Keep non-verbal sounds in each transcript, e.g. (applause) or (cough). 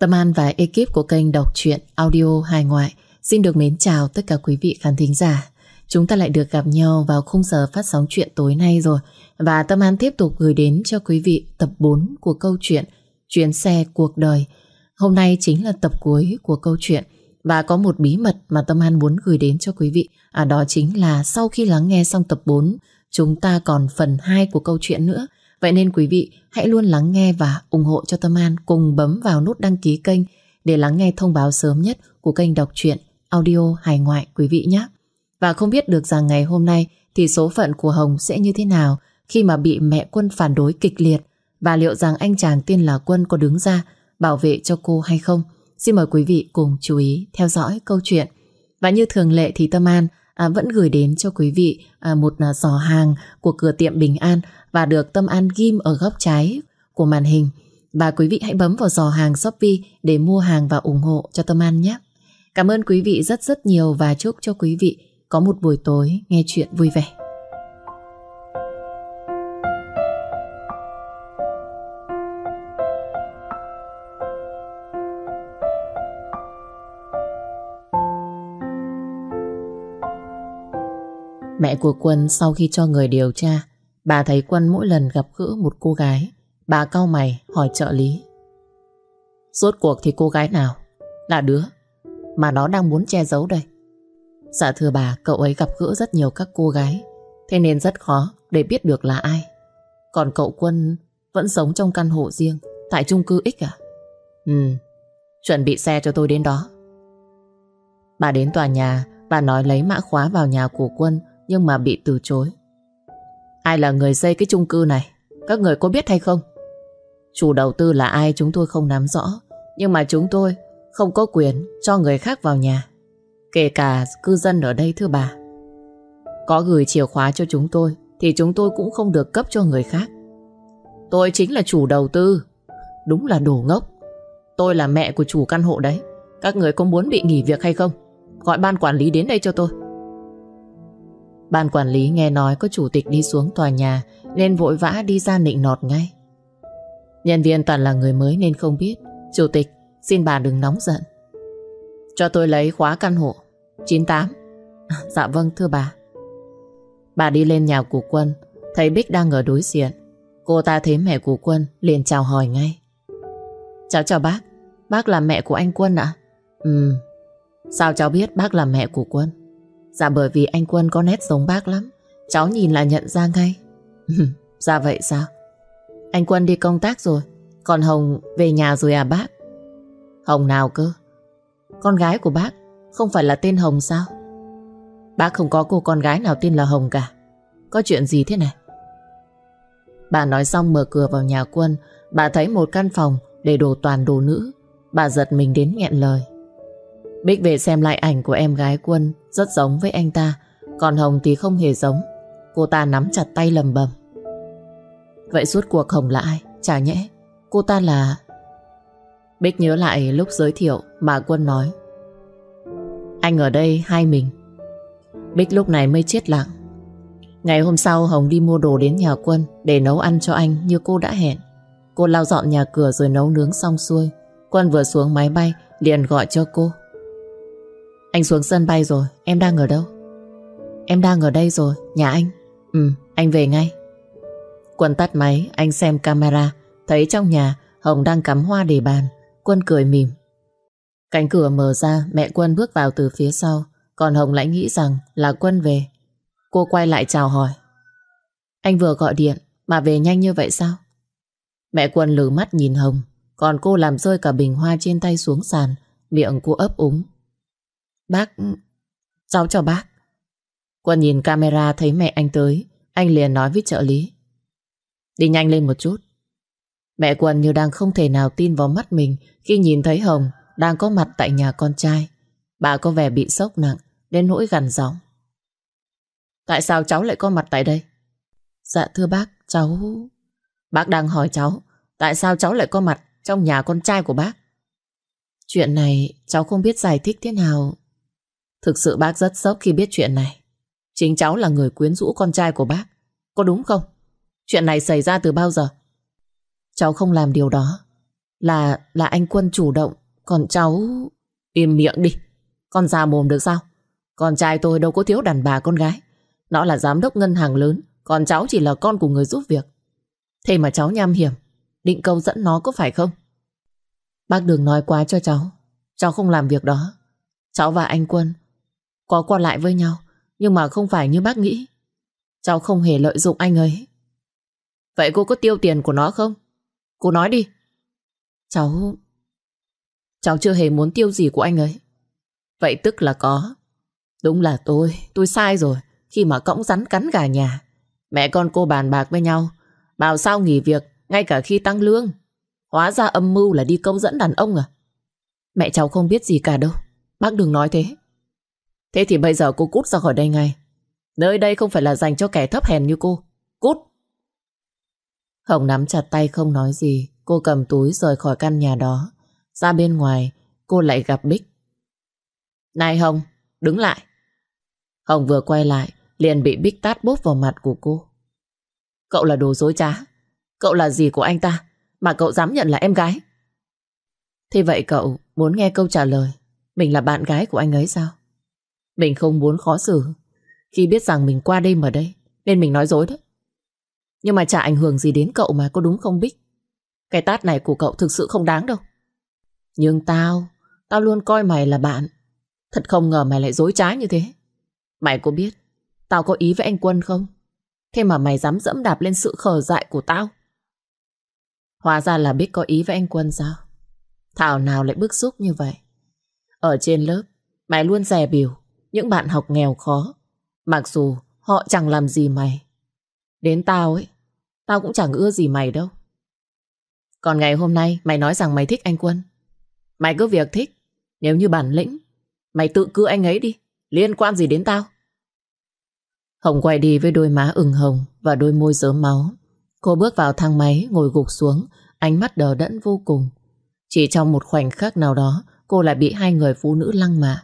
Tâm An và ekip của kênh đọc truyện audio hài ngoại xin được mến chào tất cả quý vị khán thính giả. Chúng ta lại được gặp nhau vào khung giờ phát sóng chuyện tối nay rồi và Tâm An tiếp tục gửi đến cho quý vị tập 4 của câu chuyện Chuyến xe cuộc đời. Hôm nay chính là tập cuối của câu chuyện và có một bí mật mà Tâm An muốn gửi đến cho quý vị. À đó chính là sau khi lắng nghe xong tập 4 chúng ta còn phần 2 của câu chuyện nữa. Vậy nên quý vị hãy luôn lắng nghe và ủng hộ cho Tâm An cùng bấm vào nút đăng ký kênh để lắng nghe thông báo sớm nhất của kênh đọc truyện audio hài ngoại quý vị nhé. Và không biết được rằng ngày hôm nay thì số phận của Hồng sẽ như thế nào khi mà bị mẹ Quân phản đối kịch liệt và liệu rằng anh chàng tên là Quân có đứng ra bảo vệ cho cô hay không? Xin mời quý vị cùng chú ý theo dõi câu chuyện. Và như thường lệ thì Tâm An à, vẫn gửi đến cho quý vị à, một à, giỏ hàng của cửa tiệm Bình An và được Tâm An ghim ở góc trái của màn hình. Và quý vị hãy bấm vào giò hàng Shopee để mua hàng và ủng hộ cho Tâm An nhé. Cảm ơn quý vị rất rất nhiều và chúc cho quý vị có một buổi tối nghe chuyện vui vẻ. Mẹ của Quân sau khi cho người điều tra Bà thấy Quân mỗi lần gặp gỡ một cô gái, Bà cau mày hỏi trợ lý. Rốt cuộc thì cô gái nào? Là đứa Mà nó đang muốn che giấu đây. Dạ thưa bà, Cậu ấy gặp gỡ rất nhiều các cô gái, Thế nên rất khó để biết được là ai. Còn cậu Quân Vẫn sống trong căn hộ riêng, Tại chung cư X à? Ừ Chuẩn bị xe cho tôi đến đó. Bà đến tòa nhà Bà nói lấy mã khóa vào nhà của Quân Nhưng mà bị từ chối. Ai là người xây cái chung cư này? Các người có biết hay không? Chủ đầu tư là ai chúng tôi không nắm rõ. Nhưng mà chúng tôi không có quyền cho người khác vào nhà. Kể cả cư dân ở đây, thưa bà. Có gửi chìa khóa cho chúng tôi Thì chúng tôi cũng không được cấp cho người khác. Tôi chính là chủ đầu tư. Đúng là đồ ngốc. Tôi là mẹ của chủ căn hộ đấy. Các người có muốn bị nghỉ việc hay không? Gọi ban quản lý đến đây cho tôi. Ban quản lý nghe nói có chủ tịch đi xuống tòa nhà, Nên vội vã đi ra nịnh nọt ngay. Nhân viên toàn là người mới nên không biết. Chủ tịch, xin bà đừng nóng giận. Cho tôi lấy khóa căn hộ. 98 (laughs) Dạ vâng thưa bà. Bà đi lên nhà của Quân. Thấy Bích đang ở đối diện. Cô ta thấy mẹ của Quân, liền chào hỏi ngay. Cháu chào bác. Bác là mẹ của anh Quân ạ. À? Ừ Sao cháu biết bác là mẹ của Quân? Dạ bởi vì anh Quân có nét giống bác lắm. Cháu nhìn là nhận ra ngay. (laughs) Dạ vậy sao? Anh Quân đi công tác rồi. Còn Hồng về nhà rồi à bác? Hồng nào cơ? Con gái của bác Không phải là tên Hồng sao? Bác không có cô con gái nào tên là Hồng cả. Có chuyện gì thế này? Bà nói xong mở cửa vào nhà Quân. Bà thấy một căn phòng Để đồ toàn đồ nữ. Bà giật mình đến nghẹn lời. Bích về xem lại ảnh của em gái Quân, Rất giống với anh ta, Còn Hồng thì không hề giống. Cô ta nắm chặt tay lầm bầm. Vậy suốt cuộc Hồng là ai? Chả nhẽ, Cô ta là... Bích nhớ lại lúc giới thiệu mà Quân nói. Anh ở đây hai mình. Bích lúc này mới chết lặng. Ngày hôm sau Hồng đi mua đồ đến nhà Quân Để nấu ăn cho anh như cô đã hẹn. Cô lau dọn nhà cửa rồi nấu nướng xong xuôi. Quân vừa xuống máy bay liền gọi cho cô anh xuống sân bay rồi, Em đang ở đâu? Em đang ở đây rồi, Nhà anh. Ừ anh về ngay. Quân tắt máy, Anh xem camera, Thấy trong nhà Hồng đang cắm hoa để bàn. Quân cười mỉm. Cánh cửa mở ra, Mẹ Quân bước vào từ phía sau. Còn Hồng lại nghĩ rằng là Quân về. Cô quay lại chào hỏi. Anh vừa gọi điện, Mà về nhanh như vậy sao? Mẹ Quân lử mắt nhìn Hồng. Còn cô làm rơi cả bình hoa trên tay xuống sàn, Miệng cô ấp úng. Bác... Cháu chào bác. Quân nhìn camera thấy mẹ anh tới. Anh liền nói với trợ lý. Đi nhanh lên một chút. Mẹ Quân như đang không thể nào tin vào mắt mình khi nhìn thấy Hồng đang có mặt tại nhà con trai. Bà có vẻ bị sốc nặng đến nỗi gần giọng. Tại sao cháu lại có mặt tại đây? Dạ thưa bác, cháu... Bác đang hỏi cháu tại sao cháu lại có mặt trong nhà con trai của bác. Chuyện này cháu không biết giải thích thế nào Thực sự bác rất sốc khi biết chuyện này. Chính cháu là người quyến rũ con trai của bác. Có đúng không? Chuyện này xảy ra từ bao giờ? Cháu không làm điều đó. Là, là anh Quân chủ động Còn cháu... Im miệng đi Con già mồm được sao Con trai tôi đâu có thiếu đàn bà con gái Nó là giám đốc ngân hàng lớn Còn cháu chỉ là con của người giúp việc Thế mà cháu nham hiểm Định câu dẫn nó có phải không Bác đừng nói quá cho cháu Cháu không làm việc đó Cháu và anh Quân có qua lại với nhau Nhưng mà không phải như bác nghĩ. Cháu không hề lợi dụng anh ấy. Vậy cô có tiêu tiền của nó không? Cô nói đi. Cháu Cháu chưa hề muốn tiêu gì của anh ấy. Vậy tức là có. Đúng là tôi, tôi sai rồi. Khi mà cõng rắn cắn gà nhà Mẹ con cô bàn bạc với nhau. Bảo sao nghỉ việc Ngay cả khi tăng lương. Hóa ra âm mưu là đi câu dẫn đàn ông à? Mẹ cháu không biết gì cả đâu. Bác đừng nói thế. Thế thì bây giờ cô cút ra khỏi đây ngay. Nơi đây không phải là dành cho kẻ thấp hèn như cô. Cút! Hồng nắm chặt tay không nói gì. Cô cầm túi rời khỏi căn nhà đó. Ra bên ngoài, Cô lại gặp Bích. Này Hồng, đứng lại. Hồng vừa quay lại, Liền bị Bích tát bốp vào mặt của cô. Cậu là đồ dối trá. Cậu là gì của anh ta Mà cậu dám nhận là em gái? Thế vậy cậu muốn nghe câu trả lời. Mình là bạn gái của anh ấy sao? Mình không muốn khó xử. Khi biết rằng mình qua đêm ở đây, Nên mình nói dối đấy. Nhưng mà chả ảnh hưởng gì đến cậu mà, có đúng không Bích? Cái tát này của cậu thực sự không đáng đâu. Nhưng tao Tao luôn coi mày là bạn. Thật không ngờ mày lại dối trá như thế. Mày có biết, Tao có ý với anh Quân không? Thế mà mày dám dẫm đạp lên sự khờ dại của tao. Hóa ra là biết có ý với anh Quân sao? Thảo nào lại bức xúc như vậy? Ở trên lớp, Mày luôn rè biểu. Những bạn học nghèo khó, Mặc dù họ chẳng làm gì mày. Đến tao ấy, Tao cũng chẳng ưa gì mày đâu. Còn ngày hôm nay, mày nói rằng mày thích anh Quân. Mày cứ việc thích, Nếu như bản lĩnh, Mày tự cưa anh ấy đi, Liên quan gì đến tao? Hồng quay đi với đôi má ửng hồng Và đôi môi dớm máu. Cô bước vào thang máy, ngồi gục xuống, Ánh mắt đờ đẫn vô cùng. Chỉ trong một khoảnh khắc nào đó, Cô lại bị hai người phụ nữ lăng mạ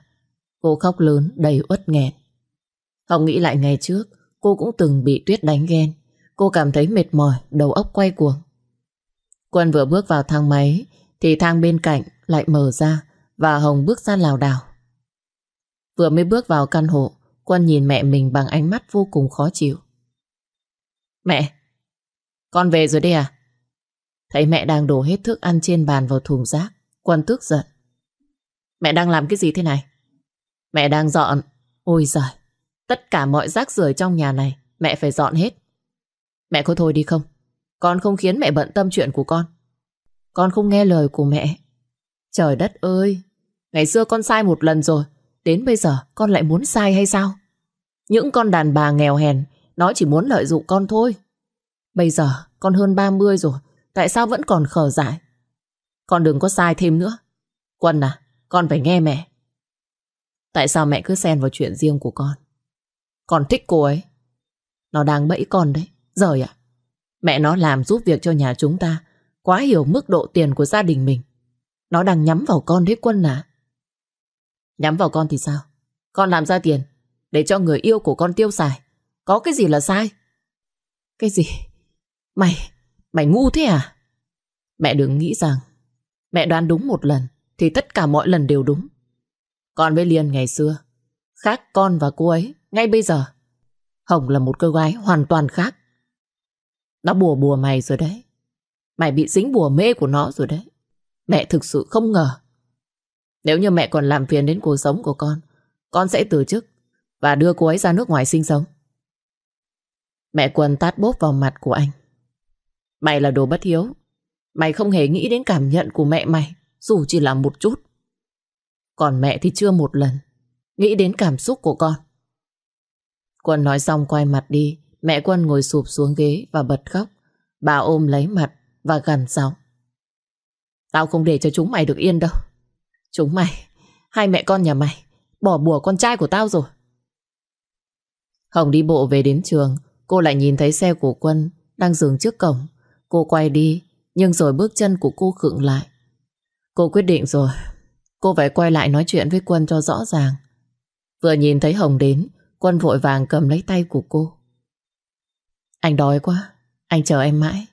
Cô khóc lớn, đầy uất nghẹn. Hồng nghĩ lại ngày trước, Cô cũng từng bị Tuyết đánh ghen. Cô cảm thấy mệt mỏi, Đầu óc quay cuồng. Quân vừa bước vào thang máy, Thì thang bên cạnh lại mở ra Và Hồng bước ra lào đảo. Vừa mới bước vào căn hộ, Quân nhìn mẹ mình bằng ánh mắt vô cùng khó chịu. Mẹ, Con về rồi đây à? Thấy mẹ đang đổ hết thức ăn trên bàn vào thùng rác, Quân tức giận. Mẹ đang làm cái gì thế này? Mẹ đang dọn. Ôi giời, Tất cả mọi rác rưởi trong nhà này, Mẹ phải dọn hết. Mẹ có thôi đi không? Con không khiến mẹ bận tâm chuyện của con. Con không nghe lời của mẹ. Trời đất ơi, Ngày xưa con sai một lần rồi, Đến bây giờ con lại muốn sai hay sao? Những con đàn bà nghèo hèn, Nó chỉ muốn lợi dụng con thôi. Bây giờ con hơn 30 rồi, Tại sao vẫn còn khờ dại? Con đừng có sai thêm nữa. Quân à con phải nghe mẹ. Tại sao mẹ cứ xen vào chuyện riêng của con? Con thích cô ấy. Nó đang bẫy con đấy. Rời ạ. Mẹ nó làm giúp việc cho nhà chúng ta, Quá hiểu mức độ tiền của gia đình mình. Nó đang nhắm vào con đấy quân à? Nhắm vào con thì sao? Con làm ra tiền Để cho người yêu của con tiêu xài. Có cái gì là sai? Cái gì? Mày Mày ngu thế à? Mẹ đừng nghĩ rằng Mẹ đoán đúng một lần Thì tất cả mọi lần đều đúng. Con với Liên ngày xưa, Khác con và cô ấy Ngay bây giờ. Hồng là một cô gái hoàn toàn khác. Nó bùa bùa mày rồi đấy. Mày bị dính bùa mê của nó rồi đấy. Mẹ thực sự không ngờ. Nếu như mẹ còn làm phiền đến cuộc sống của con Con sẽ từ chức Và đưa cô ấy ra nước ngoài sinh sống. Mẹ quần tát bốp vào mặt của anh. Mày là đồ bất hiếu. Mày không hề nghĩ đến cảm nhận của mẹ mày, Dù chỉ là một chút. Còn mẹ thì chưa một lần. Nghĩ đến cảm xúc của con. Quân nói xong quay mặt đi. Mẹ Quân ngồi sụp xuống ghế và bật khóc. Bà ôm lấy mặt và gần giọng. Tao không để cho chúng mày được yên đâu. Chúng mày, Hai mẹ con nhà mày, Bỏ bùa con trai của tao rồi. Hồng đi bộ về đến trường. Cô lại nhìn thấy xe của Quân Đang dừng trước cổng. Cô quay đi, Nhưng rồi bước chân của cô khựng lại. Cô quyết định rồi. Cô phải quay lại nói chuyện với Quân cho rõ ràng Vừa nhìn thấy Hồng đến Quân vội vàng cầm lấy tay của cô Anh đói quá Anh chờ em mãi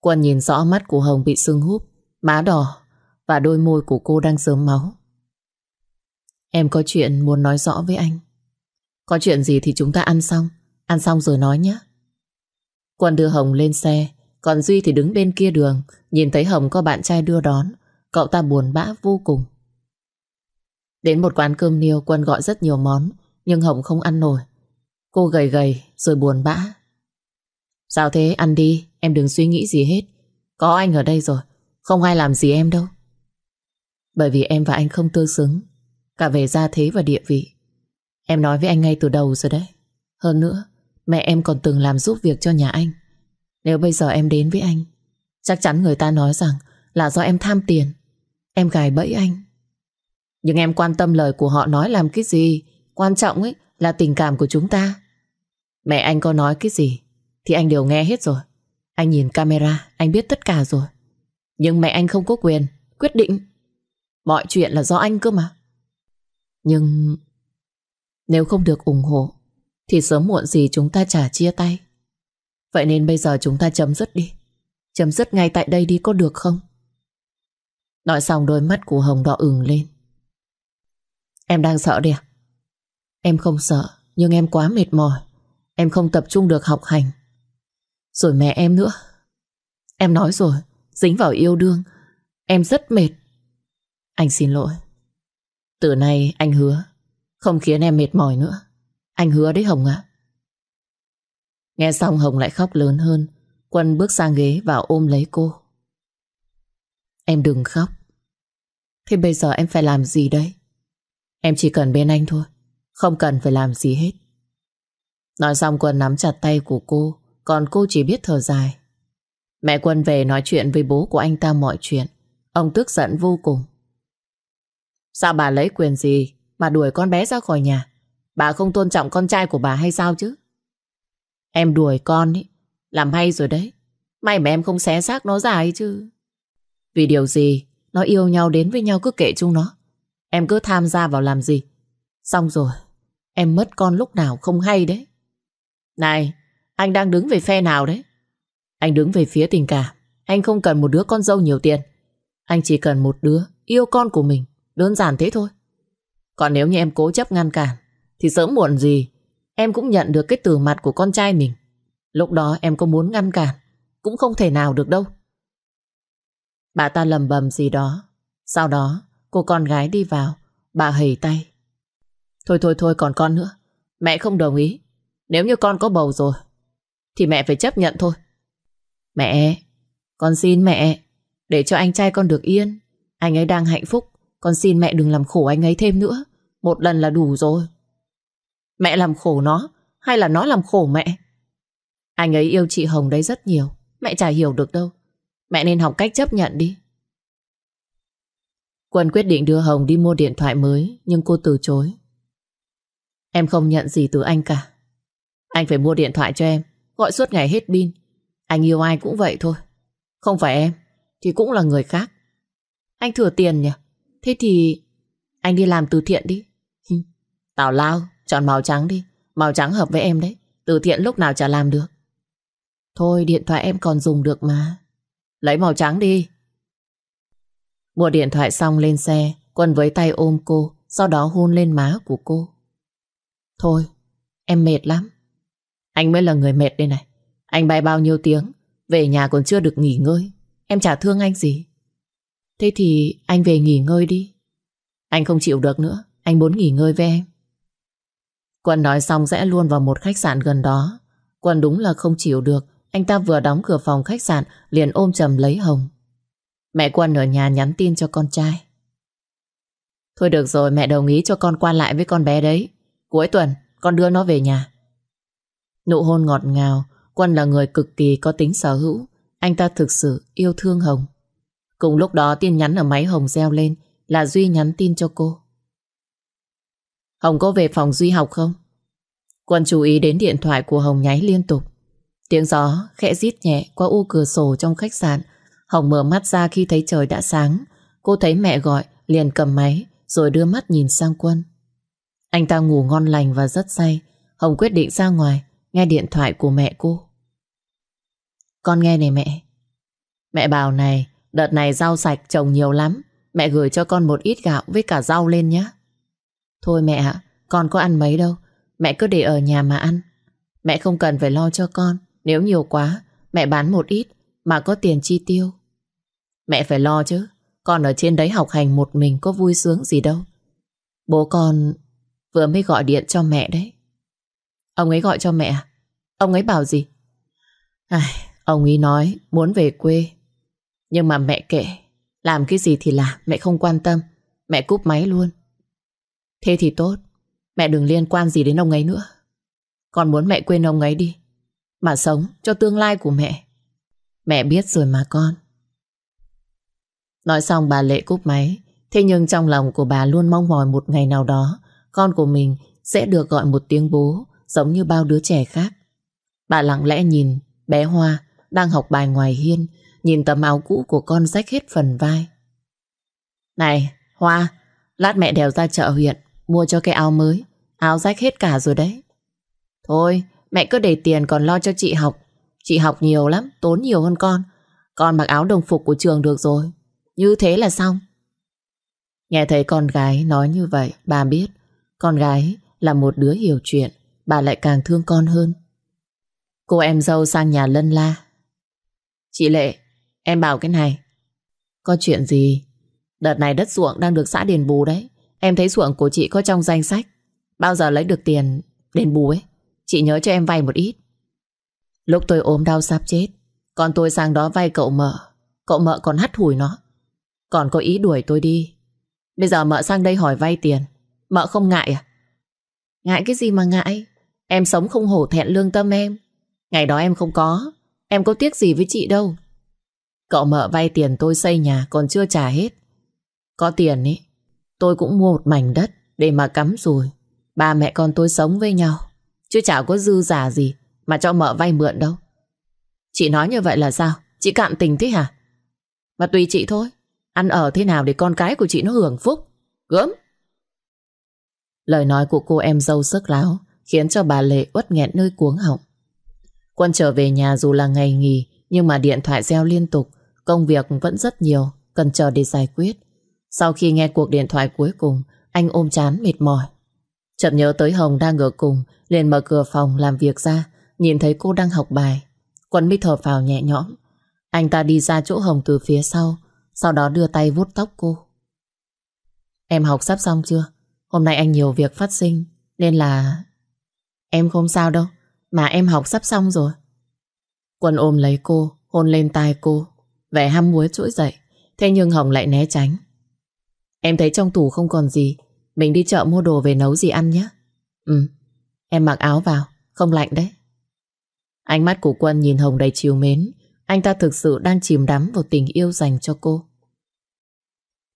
Quân nhìn rõ mắt của Hồng bị sưng húp Má đỏ và đôi môi của cô đang sớm máu. Em có chuyện muốn nói rõ với anh. Có chuyện gì thì chúng ta ăn xong. Ăn xong rồi nói nhé. Quân đưa Hồng lên xe, còn Duy thì đứng bên kia đường, nhìn thấy Hồng có bạn trai đưa đón. Cậu ta buồn bã vô cùng. Đến một quán cơm niêu Quân gọi rất nhiều món, nhưng Hồng không ăn nổi. Cô gầy gầy rồi buồn bã. Sao thế ăn đi, em đừng suy nghĩ gì hết. Có anh ở đây rồi, không ai làm gì em đâu. Bởi vì em và anh không tương xứng, cả về gia thế và địa vị. Em nói với anh ngay từ đầu rồi đấy. Hơn nữa, mẹ em còn từng làm giúp việc cho nhà anh. Nếu bây giờ em đến với anh, chắc chắn người ta nói rằng là do em tham tiền. Em gài bẫy anh. Nhưng em quan tâm lời của họ nói làm cái gì? Quan trọng ấy là tình cảm của chúng ta. Mẹ anh có nói cái gì thì anh đều nghe hết rồi. Anh nhìn camera, anh biết tất cả rồi. Nhưng mẹ anh không có quyền quyết định. Mọi chuyện là do anh cơ mà. Nhưng nếu không được ủng hộ thì sớm muộn gì chúng ta chả chia tay. Vậy nên bây giờ chúng ta chấm dứt đi. Chấm dứt ngay tại đây đi có được không? Nói xong đôi mắt của Hồng đỏ ửng lên. Em đang sợ đi à? Em không sợ, nhưng em quá mệt mỏi. Em không tập trung được học hành. Rồi mẹ em nữa. Em nói rồi, dính vào yêu đương. Em rất mệt. Anh xin lỗi. Từ nay anh hứa không khiến em mệt mỏi nữa. Anh hứa đấy Hồng ạ. Nghe xong Hồng lại khóc lớn hơn. Quân bước sang ghế và ôm lấy cô. Em đừng khóc. Thế bây giờ em phải làm gì đây? Em chỉ cần bên anh thôi. Không cần phải làm gì hết. Nói xong Quân nắm chặt tay của cô. Còn cô chỉ biết thở dài. Mẹ Quân về nói chuyện với bố của anh ta mọi chuyện. Ông tức giận vô cùng. Sao bà lấy quyền gì mà đuổi con bé ra khỏi nhà? Bà không tôn trọng con trai của bà hay sao chứ? Em đuổi con ấy, làm hay rồi đấy. May mà em không xé xác nó dài chứ. Vì điều gì, nó yêu nhau đến với nhau cứ kệ chúng nó. Em cứ tham gia vào làm gì. Xong rồi, em mất con lúc nào không hay đấy. Này, anh đang đứng về phe nào đấy? Anh đứng về phía tình cảm. Anh không cần một đứa con dâu nhiều tiền. Anh chỉ cần một đứa yêu con của mình. Đơn giản thế thôi. Còn nếu như em cố chấp ngăn cản, thì sớm muộn gì, em cũng nhận được cái từ mặt của con trai mình. Lúc đó em có muốn ngăn cản, cũng không thể nào được đâu. Bà ta lầm bầm gì đó. Sau đó, cô con gái đi vào, bà hầy tay. Thôi thôi thôi còn con nữa. Mẹ không đồng ý. Nếu như con có bầu rồi, thì mẹ phải chấp nhận thôi. Mẹ, con xin mẹ, để cho anh trai con được yên. Anh ấy đang hạnh phúc, con xin mẹ đừng làm khổ anh ấy thêm nữa. Một lần là đủ rồi. Mẹ làm khổ nó, hay là nó làm khổ mẹ? Anh ấy yêu chị Hồng đấy rất nhiều. Mẹ chả hiểu được đâu. Mẹ nên học cách chấp nhận đi. Quân quyết định đưa Hồng đi mua điện thoại mới, nhưng cô từ chối. Em không nhận gì từ anh cả. Anh phải mua điện thoại cho em, gọi suốt ngày hết pin. Anh yêu ai cũng vậy thôi. Không phải em, thì cũng là người khác. Anh thừa tiền nhỉ? Thế thì anh đi làm từ thiện đi. Tào lao, chọn màu trắng đi. Màu trắng hợp với em đấy. Từ thiện lúc nào chả làm được. Thôi điện thoại em còn dùng được mà. Lấy màu trắng đi. Mua điện thoại xong lên xe, Quân với tay ôm cô, sau đó hôn lên má của cô. Thôi, em mệt lắm. Anh mới là người mệt đây này. Anh bay bao nhiêu tiếng, về nhà còn chưa được nghỉ ngơi. Em chả thương anh gì. Thế thì anh về nghỉ ngơi đi. Anh không chịu được nữa, anh muốn nghỉ ngơi với em. Quân nói xong rẽ luôn vào một khách sạn gần đó. Quân đúng là không chịu được, anh ta vừa đóng cửa phòng khách sạn liền ôm chầm lấy Hồng. Mẹ Quân ở nhà nhắn tin cho con trai. Thôi được rồi, mẹ đồng ý cho con qua lại với con bé đấy. Cuối tuần, con đưa nó về nhà. Nụ hôn ngọt ngào, Quân là người cực kỳ có tính sở hữu. Anh ta thực sự yêu thương Hồng. Cùng lúc đó tin nhắn ở máy Hồng reo lên là Duy nhắn tin cho cô. Hồng có về phòng Duy học không? Quân chú ý đến điện thoại của Hồng nháy liên tục. Tiếng gió khẽ rít nhẹ qua ô cửa sổ trong khách sạn. Hồng mở mắt ra khi thấy trời đã sáng. Cô thấy mẹ gọi, liền cầm máy, rồi đưa mắt nhìn sang Quân. Anh ta ngủ ngon lành và rất say. Hồng quyết định ra ngoài, nghe điện thoại của mẹ cô. Con nghe này mẹ. Mẹ bảo này, Đợt này rau sạch trồng nhiều lắm. Mẹ gửi cho con một ít gạo với cả rau lên nhé. Thôi mẹ ạ, con có ăn mấy đâu. Mẹ cứ để ở nhà mà ăn. Mẹ không cần phải lo cho con. Nếu nhiều quá, mẹ bán một ít mà có tiền chi tiêu. Mẹ phải lo chứ. Con ở trên đấy học hành một mình có vui sướng gì đâu. Bố con vừa mới gọi điện cho mẹ đấy. Ông ấy gọi cho mẹ à? Ông ấy bảo gì? Ai, ông ấy nói muốn về quê. Nhưng mà mẹ kệ. Làm cái gì thì làm, mẹ không quan tâm. Mẹ cúp máy luôn. Thế thì tốt. Mẹ đừng liên quan gì đến ông ấy nữa. Con muốn mẹ quên ông ấy đi. Mà sống cho tương lai của mẹ. Mẹ biết rồi mà con. Nói xong bà Lệ cúp máy. Thế nhưng trong lòng của bà luôn mong mỏi một ngày nào đó con của mình sẽ được gọi một tiếng bố giống như bao đứa trẻ khác. Bà lặng lẽ nhìn bé Hoa đang học bài ngoài hiên, nhìn tấm áo cũ của con rách hết phần vai. Này, Hoa, lát mẹ đèo ra chợ huyện, mua cho cái áo mới, áo rách hết cả rồi đấy. Thôi, mẹ cứ để tiền còn lo cho chị học. Chị học nhiều lắm, tốn nhiều hơn con. Con mặc áo đồng phục của trường được rồi. Như thế là xong. Nghe thấy con gái nói như vậy, bà biết con gái là một đứa hiểu chuyện, bà lại càng thương con hơn. Cô em dâu sang nhà lân la. Chị Lệ, em bảo cái này. Có chuyện gì? Đợt này đất ruộng đang được xã đền bù đấy. Em thấy ruộng của chị có trong danh sách. Bao giờ lấy được tiền đền bù ấy? Chị nhớ cho em vay một ít. Lúc tôi ốm đau sắp chết, còn tôi sang đó vay cậu mợ. Cậu mợ còn hắt hủi nó. Còn có ý đuổi tôi đi. Bây giờ mợ sang đây hỏi vay tiền. Mợ không ngại à? Ngại cái gì mà ngại? Em sống không hổ thẹn lương tâm em. Ngày đó em không có. Em có tiếc gì với chị đâu. Cậu mợ vay tiền tôi xây nhà còn chưa trả hết. Có tiền ý. Tôi cũng mua một mảnh đất để mà cắm rồi. Ba mẹ con tôi sống với nhau. Chứ chả có dư giả gì mà cho mợ vay mượn đâu. Chị nói như vậy là sao? Chị cạn tình thế hả? Mà tùy chị thôi. Ăn ở thế nào để con cái của chị nó hưởng phúc. Gớm. Lời nói của cô em dâu sức láo khiến cho bà Lệ uất nghẹn nơi cuống họng. Quân trở về nhà dù là ngày nghỉ nhưng mà điện thoại reo liên tục, công việc vẫn rất nhiều, cần chờ để giải quyết. Sau khi nghe cuộc điện thoại cuối cùng, anh ôm chán mệt mỏi chậm nhớ tới Hồng đang ở cùng, liền mở cửa phòng làm việc ra, nhìn thấy cô đang học bài. Quân mới thở phào nhẹ nhõm. Anh ta đi ra chỗ Hồng từ phía sau, sau đó đưa tay vuốt tóc cô. Em học sắp xong chưa? Hôm nay anh nhiều việc phát sinh Nên là Em không sao đâu Mà em học sắp xong rồi Quân ôm lấy cô Hôn lên tai cô Vẻ ham muối trỗi dậy Thế nhưng Hồng lại né tránh Em thấy trong tủ không còn gì mình đi chợ mua đồ về nấu gì ăn nhé Ừ Em mặc áo vào Không lạnh đấy Ánh mắt của Quân nhìn Hồng đầy chiều mến Anh ta thực sự đang chìm đắm vào tình yêu dành cho cô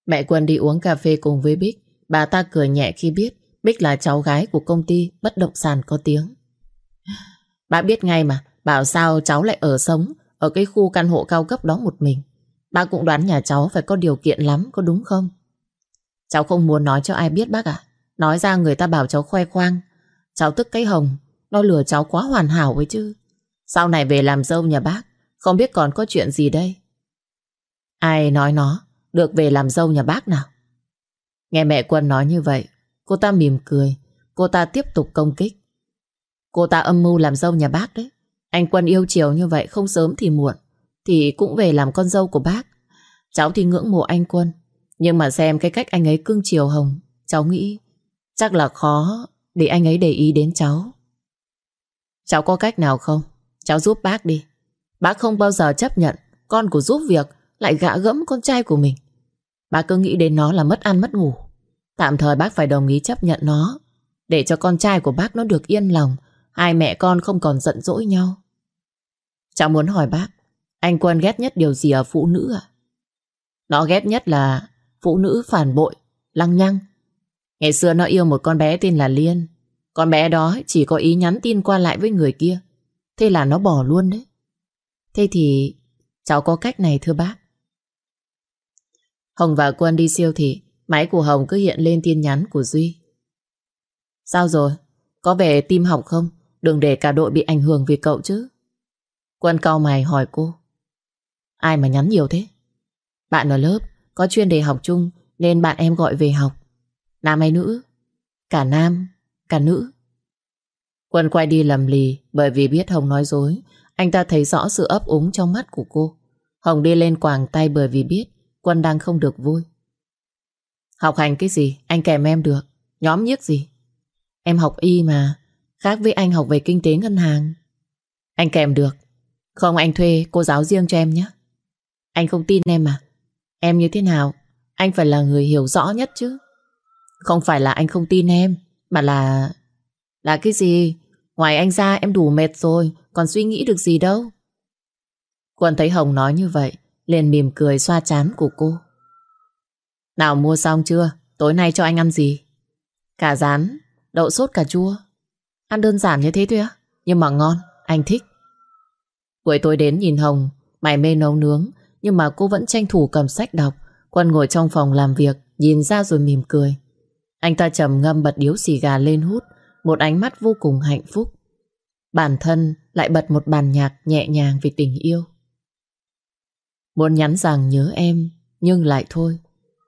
Mẹ Quân đi uống cà phê cùng với Bích Bà ta cười nhẹ khi biết Bích là cháu gái của công ty bất động sản có tiếng. Bà biết ngay mà, bảo sao cháu lại ở sống ở cái khu căn hộ cao cấp đó một mình. Bà cũng đoán nhà cháu phải có điều kiện lắm, có đúng không? Cháu không muốn nói cho ai biết bác ạ. Nói ra người ta bảo cháu khoe khoang. Cháu tức cái hồng, nó lừa cháu quá hoàn hảo ấy chứ. Sau này về làm dâu nhà bác, không biết còn có chuyện gì đây. Ai nói nó, được về làm dâu nhà bác nào? Nghe mẹ Quân nói như vậy, cô ta mỉm cười, cô ta tiếp tục công kích. Cô ta âm mưu làm dâu nhà bác đấy. Anh Quân yêu chiều như vậy không sớm thì muộn, thì cũng về làm con dâu của bác. Cháu thì ngưỡng mộ anh Quân, nhưng mà xem cái cách anh ấy cưng chiều Hồng, cháu nghĩ chắc là khó để anh ấy để ý đến cháu. Cháu có cách nào không? Cháu giúp bác đi. Bác không bao giờ chấp nhận con của giúp việc lại gạ gẫm con trai của mình. Bác cứ nghĩ đến nó là mất ăn mất ngủ. Tạm thời bác phải đồng ý chấp nhận nó để cho con trai của bác nó được yên lòng hai mẹ con không còn giận dỗi nhau. Cháu muốn hỏi bác anh Quân ghét nhất điều gì ở phụ nữ à? Nó ghét nhất là phụ nữ phản bội, lăng nhăng. Ngày xưa nó yêu một con bé tên là Liên. Con bé đó chỉ có ý nhắn tin qua lại với người kia. Thế là nó bỏ luôn đấy. Thế thì cháu có cách này thưa bác. Hồng và Quân đi siêu thị, máy của Hồng cứ hiện lên tin nhắn của Duy. Sao rồi? Có về tim học không? Đừng để cả đội bị ảnh hưởng vì cậu chứ. Quân cau mày hỏi cô. Ai mà nhắn nhiều thế? Bạn ở lớp có chuyên đề học chung nên bạn em gọi về học. Nam hay nữ? Cả nam, cả nữ. Quân quay đi lầm lì bởi vì biết Hồng nói dối. Anh ta thấy rõ sự ấp úng trong mắt của cô. Hồng đi lên quàng tay bởi vì biết Quân đang không được vui. Học hành cái gì? Anh kèm em được. Nhóm nhiếc gì? Em học y mà. Khác với anh học về kinh tế ngân hàng. Anh kèm được. Không anh thuê cô giáo riêng cho em nhé. Anh không tin em à? Em như thế nào? Anh phải là người hiểu rõ nhất chứ. Không phải là anh không tin em, mà là... Là cái gì? Ngoài anh ra em đủ mệt rồi, còn suy nghĩ được gì đâu. Quân thấy Hồng nói như vậy, liền mỉm cười xoa chán của cô. Nào mua xong chưa? Tối nay cho anh ăn gì? Cà rán, đậu sốt cà chua. Ăn đơn giản như thế thôi á, nhưng mà ngon, anh thích. Buổi tối đến nhìn Hồng, mày mê nấu nướng, nhưng mà cô vẫn tranh thủ cầm sách đọc. Quân ngồi trong phòng làm việc, nhìn ra rồi mỉm cười. Anh ta trầm ngâm bật điếu xì gà lên hút, một ánh mắt vô cùng hạnh phúc. Bản thân lại bật một bàn nhạc nhẹ nhàng về tình yêu. Muốn nhắn rằng nhớ em, nhưng lại thôi.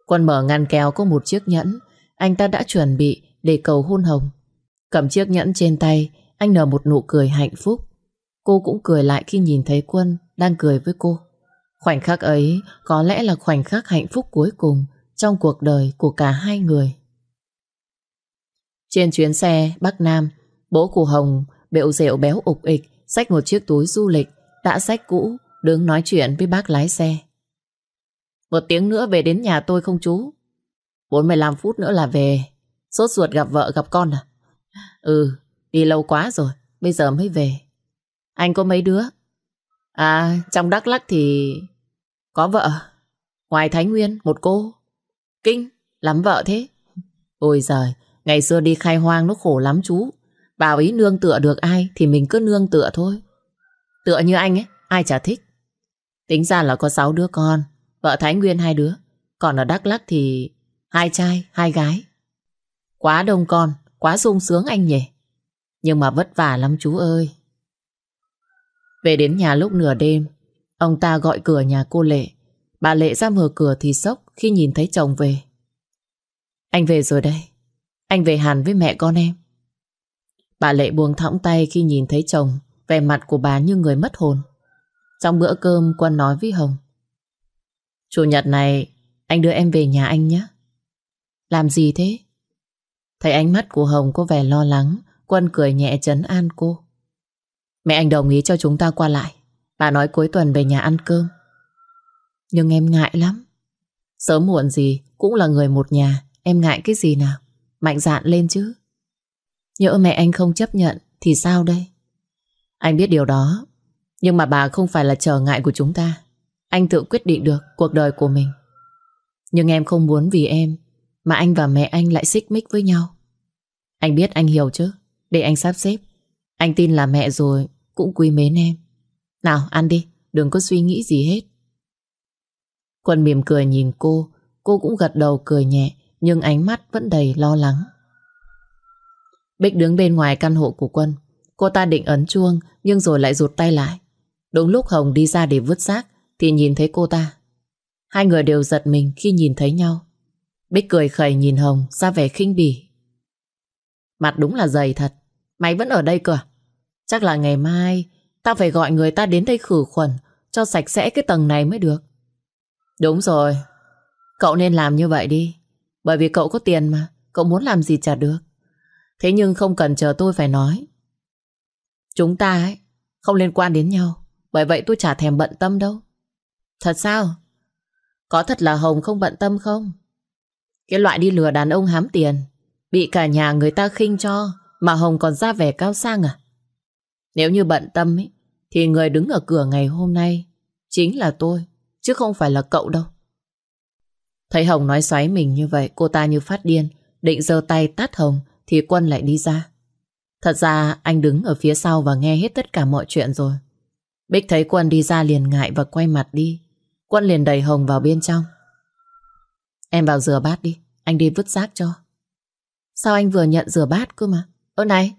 Quân mở ngăn kéo có một chiếc nhẫn, anh ta đã chuẩn bị để cầu hôn hồng. Cầm chiếc nhẫn trên tay, anh nở một nụ cười hạnh phúc. Cô cũng cười lại khi nhìn thấy Quân đang cười với cô. Khoảnh khắc ấy có lẽ là khoảnh khắc hạnh phúc cuối cùng trong cuộc đời của cả hai người. Trên chuyến xe Bắc Nam, bố của Hồng bệu rượu béo ục ịch, xách một chiếc túi du lịch, đã xách cũ, đứng nói chuyện với bác lái xe. Một tiếng nữa về đến nhà tôi không chú? 45 phút nữa là về. Sốt ruột gặp vợ gặp con à? Ừ, đi lâu quá rồi, bây giờ mới về. Anh có mấy đứa? À, trong Đắk Lắc thì có vợ. Ngoài Thái Nguyên, một cô. Kinh, lắm vợ thế. Ôi giời, ngày xưa đi khai hoang nó khổ lắm chú. Bảo ý nương tựa được ai thì mình cứ nương tựa thôi. Tựa như anh ấy, ai chả thích. Tính ra là có 6 đứa con, vợ Thái Nguyên hai đứa. Còn ở Đắk Lắc thì hai trai, hai gái. Quá đông con, quá sung sướng anh nhỉ. Nhưng mà vất vả lắm chú ơi. Về đến nhà lúc nửa đêm, ông ta gọi cửa nhà cô Lệ. Bà Lệ ra mở cửa thì sốc khi nhìn thấy chồng về. Anh về rồi đây. Anh về hẳn với mẹ con em. Bà Lệ buông thõng tay khi nhìn thấy chồng, vẻ mặt của bà như người mất hồn. Trong bữa cơm Quân nói với Hồng. Chủ nhật này anh đưa em về nhà anh nhé. Làm gì thế? Thấy ánh mắt của Hồng có vẻ lo lắng, Quân cười nhẹ trấn an cô. Mẹ anh đồng ý cho chúng ta qua lại. Bà nói cuối tuần về nhà ăn cơm. Nhưng em ngại lắm. Sớm muộn gì cũng là người một nhà. Em ngại cái gì nào? Mạnh dạn lên chứ. Nhỡ mẹ anh không chấp nhận thì sao đây? Anh biết điều đó. Nhưng mà bà không phải là trở ngại của chúng ta. Anh tự quyết định được cuộc đời của mình. Nhưng em không muốn vì em mà anh và mẹ anh lại xích mích với nhau. Anh biết anh hiểu chứ. Để anh sắp xếp. Anh tin là mẹ rồi cũng quý mến em. Nào ăn đi, đừng có suy nghĩ gì hết. Quân mỉm cười nhìn cô, cô cũng gật đầu cười nhẹ, nhưng ánh mắt vẫn đầy lo lắng. Bích đứng bên ngoài căn hộ của Quân. Cô ta định ấn chuông, nhưng rồi lại rụt tay lại. Đúng lúc Hồng đi ra để vứt xác, thì nhìn thấy cô ta. Hai người đều giật mình khi nhìn thấy nhau. Bích cười khẩy nhìn Hồng, ra vẻ khinh bỉ. Mặt đúng là dày thật. Mày vẫn ở đây cơ à? Chắc là ngày mai Tao phải gọi người ta đến đây khử khuẩn, Cho sạch sẽ cái tầng này mới được. Đúng rồi. Cậu nên làm như vậy đi, Bởi vì cậu có tiền mà, Cậu muốn làm gì chả được. Thế nhưng không cần chờ tôi phải nói. Chúng ta ấy, Không liên quan đến nhau, Bởi vậy tôi chả thèm bận tâm đâu. Thật sao? Có thật là Hồng không bận tâm không? Cái loại đi lừa đàn ông hám tiền, Bị cả nhà người ta khinh cho, Mà Hồng còn ra vẻ cao sang à? Nếu như bận tâm ấy, thì người đứng ở cửa ngày hôm nay chính là tôi, chứ không phải là cậu đâu. Thấy Hồng nói xoáy mình như vậy, cô ta như phát điên, định giơ tay tát Hồng thì Quân lại đi ra. Thật ra anh đứng ở phía sau và nghe hết tất cả mọi chuyện rồi. Bích thấy Quân đi ra liền ngại và quay mặt đi. Quân liền đẩy Hồng vào bên trong. Em vào rửa bát đi, anh đi vứt rác cho. Sao anh vừa nhận rửa bát cơ mà? Ơ này,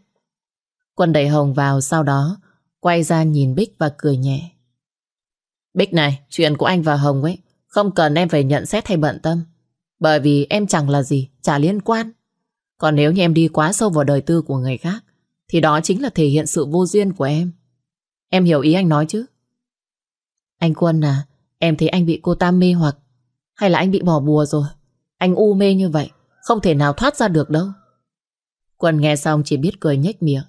Quân đẩy Hồng vào sau đó quay ra nhìn Bích và cười nhẹ. Bích này, chuyện của anh và Hồng ấy Không cần em phải nhận xét hay bận tâm. Bởi vì em chẳng là gì, chả liên quan. Còn nếu như em đi quá sâu vào đời tư của người khác, thì đó chính là thể hiện sự vô duyên của em. Em hiểu ý anh nói chứ? Anh Quân à, em thấy anh bị cô ta mê hoặc. Hay là anh bị bỏ bùa rồi? Anh u mê như vậy, không thể nào thoát ra được đâu. Quân nghe xong chỉ biết cười nhếch miệng.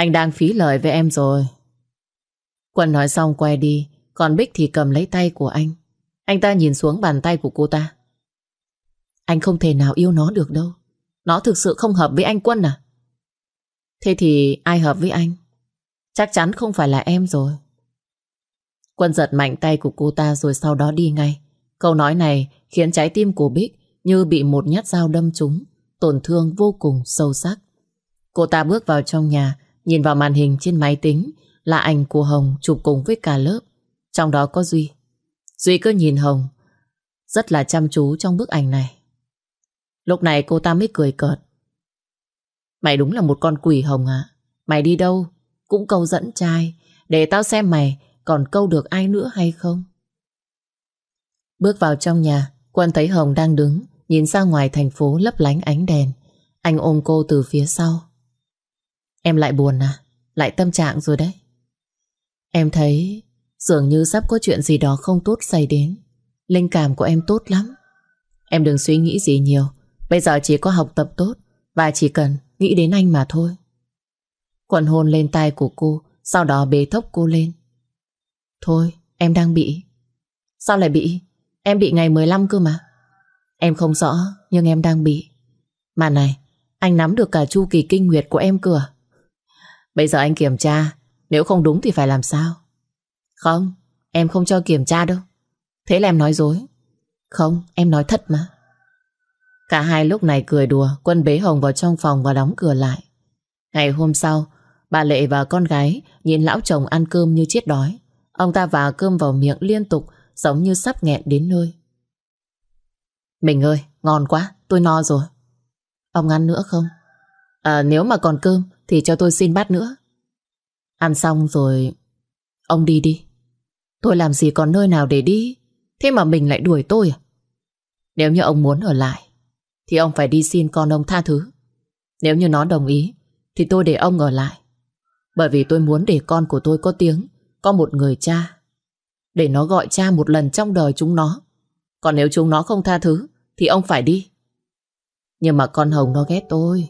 Anh đang phí lời với em rồi. Quân nói xong quay đi, còn Bích thì cầm lấy tay của anh. Anh ta nhìn xuống bàn tay của cô ta. Anh không thể nào yêu nó được đâu. Nó thực sự không hợp với anh Quân à? Thế thì ai hợp với anh? Chắc chắn không phải là em rồi. Quân giật mạnh tay của cô ta rồi sau đó đi ngay. Câu nói này khiến trái tim của Bích như bị một nhát dao đâm trúng, tổn thương vô cùng sâu sắc. Cô ta bước vào trong nhà, nhìn vào màn hình trên máy tính là ảnh của Hồng chụp cùng với cả lớp. Trong đó có Duy. Duy cứ nhìn Hồng rất là chăm chú trong bức ảnh này. Lúc này cô ta mới cười cợt. Mày đúng là một con quỷ Hồng à. Mày đi đâu cũng câu dẫn trai để tao xem mày còn câu được ai nữa hay không. Bước vào trong nhà, Quân thấy Hồng đang đứng nhìn ra ngoài thành phố lấp lánh ánh đèn. Anh ôm cô từ phía sau. Em lại buồn à? Lại tâm trạng rồi đấy. Em thấy dường như sắp có chuyện gì đó không tốt xảy đến. Linh cảm của em tốt lắm. Em đừng suy nghĩ gì nhiều. Bây giờ chỉ có học tập tốt và chỉ cần nghĩ đến anh mà thôi. Quần hôn lên tay của cô, sau đó bế thốc cô lên. Thôi, em đang bị. Sao lại bị? Em bị ngày 15 cơ mà. Em không rõ, nhưng em đang bị. Mà này, anh nắm được cả chu kỳ kinh nguyệt của em cửa. Bây giờ anh kiểm tra, nếu không đúng thì phải làm sao? Không, em không cho kiểm tra đâu. Thế là em nói dối. Không, em nói thật mà. Cả hai lúc này cười đùa, Quân bế Hồng vào trong phòng và đóng cửa lại. Ngày hôm sau, bà Lệ và con gái nhìn lão chồng ăn cơm như chết đói. Ông ta vào cơm vào miệng liên tục, giống như sắp nghẹn đến nơi. Mình ơi, ngon quá, tôi no rồi. Ông ăn nữa không? À, nếu mà còn cơm thì cho tôi xin bát nữa. Ăn xong rồi, ông đi đi. Tôi làm gì còn nơi nào để đi, thế mà mình lại đuổi tôi à? Nếu như ông muốn ở lại, thì ông phải đi xin con ông tha thứ. Nếu như nó đồng ý, thì tôi để ông ở lại. Bởi vì tôi muốn để con của tôi có tiếng, có một người cha. Để nó gọi cha một lần trong đời chúng nó. Còn nếu chúng nó không tha thứ, thì ông phải đi. Nhưng mà con Hồng nó ghét tôi.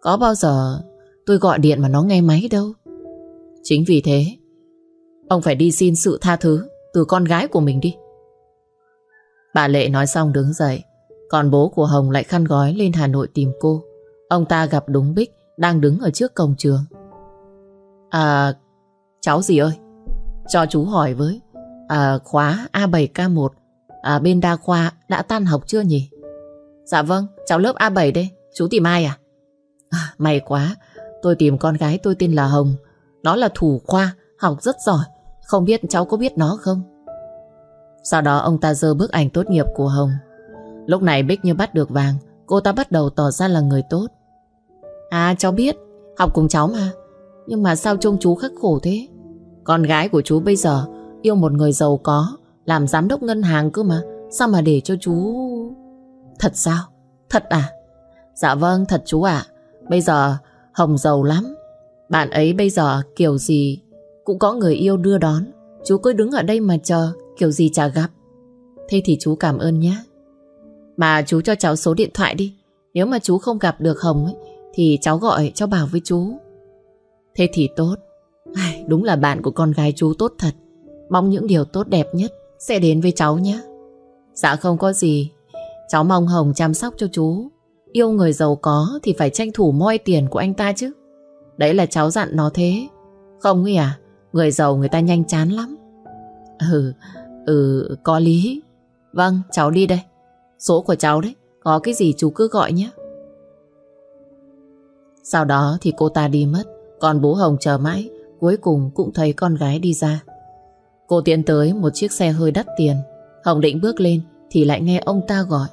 Có bao giờ tôi gọi điện mà nó nghe máy đâu. Chính vì thế, ông phải đi xin sự tha thứ từ con gái của mình đi. Bà Lệ nói xong đứng dậy, còn bố của Hồng lại khăn gói lên Hà Nội tìm cô. Ông ta gặp đúng Bích đang đứng ở trước cổng trường. À, cháu gì ơi? Cho chú hỏi với. À, khóa A7K1 à, bên đa khoa đã tan học chưa nhỉ? Dạ vâng, cháu lớp A7 đây. Chú tìm ai à? à? May quá, tôi tìm con gái tôi tên là Hồng. Nó là thủ khoa, học rất giỏi. Không biết cháu có biết nó không? Sau đó ông ta dơ bức ảnh tốt nghiệp của Hồng. Lúc này Bích như bắt được vàng, cô ta bắt đầu tỏ ra là người tốt. À cháu biết, học cùng cháu mà. Nhưng mà sao trông chú khắc khổ thế? Con gái của chú bây giờ yêu một người giàu có, làm giám đốc ngân hàng cơ mà. Sao mà để cho chú... Thật sao? Thật à? Dạ vâng, thật chú ạ. Bây giờ Hồng giàu lắm. Bạn ấy bây giờ kiểu gì cũng có người yêu đưa đón. Chú cứ đứng ở đây mà chờ, kiểu gì chả gặp. Thế thì chú cảm ơn nhé. Mà chú cho cháu số điện thoại đi. Nếu mà chú không gặp được Hồng ấy, thì cháu gọi cho Bảo với chú. Thế thì tốt. Ai, đúng là bạn của con gái chú tốt thật. Mong những điều tốt đẹp nhất sẽ đến với cháu nhé. Dạ không có gì. Cháu mong Hồng chăm sóc cho chú. Yêu người giàu có thì phải tranh thủ moi tiền của anh ta chứ. Đấy là cháu dặn nó thế. Không ấy à? Người giàu người ta nhanh chán lắm. Ừ, ừ, có lý. Vâng, cháu đi đây. Số của cháu đấy, có cái gì chú cứ gọi nhé. Sau đó thì cô ta đi mất, còn bố Hồng chờ mãi, cuối cùng cũng thấy con gái đi ra. Cô tiến tới một chiếc xe hơi đắt tiền. Hồng định bước lên thì lại nghe ông ta gọi.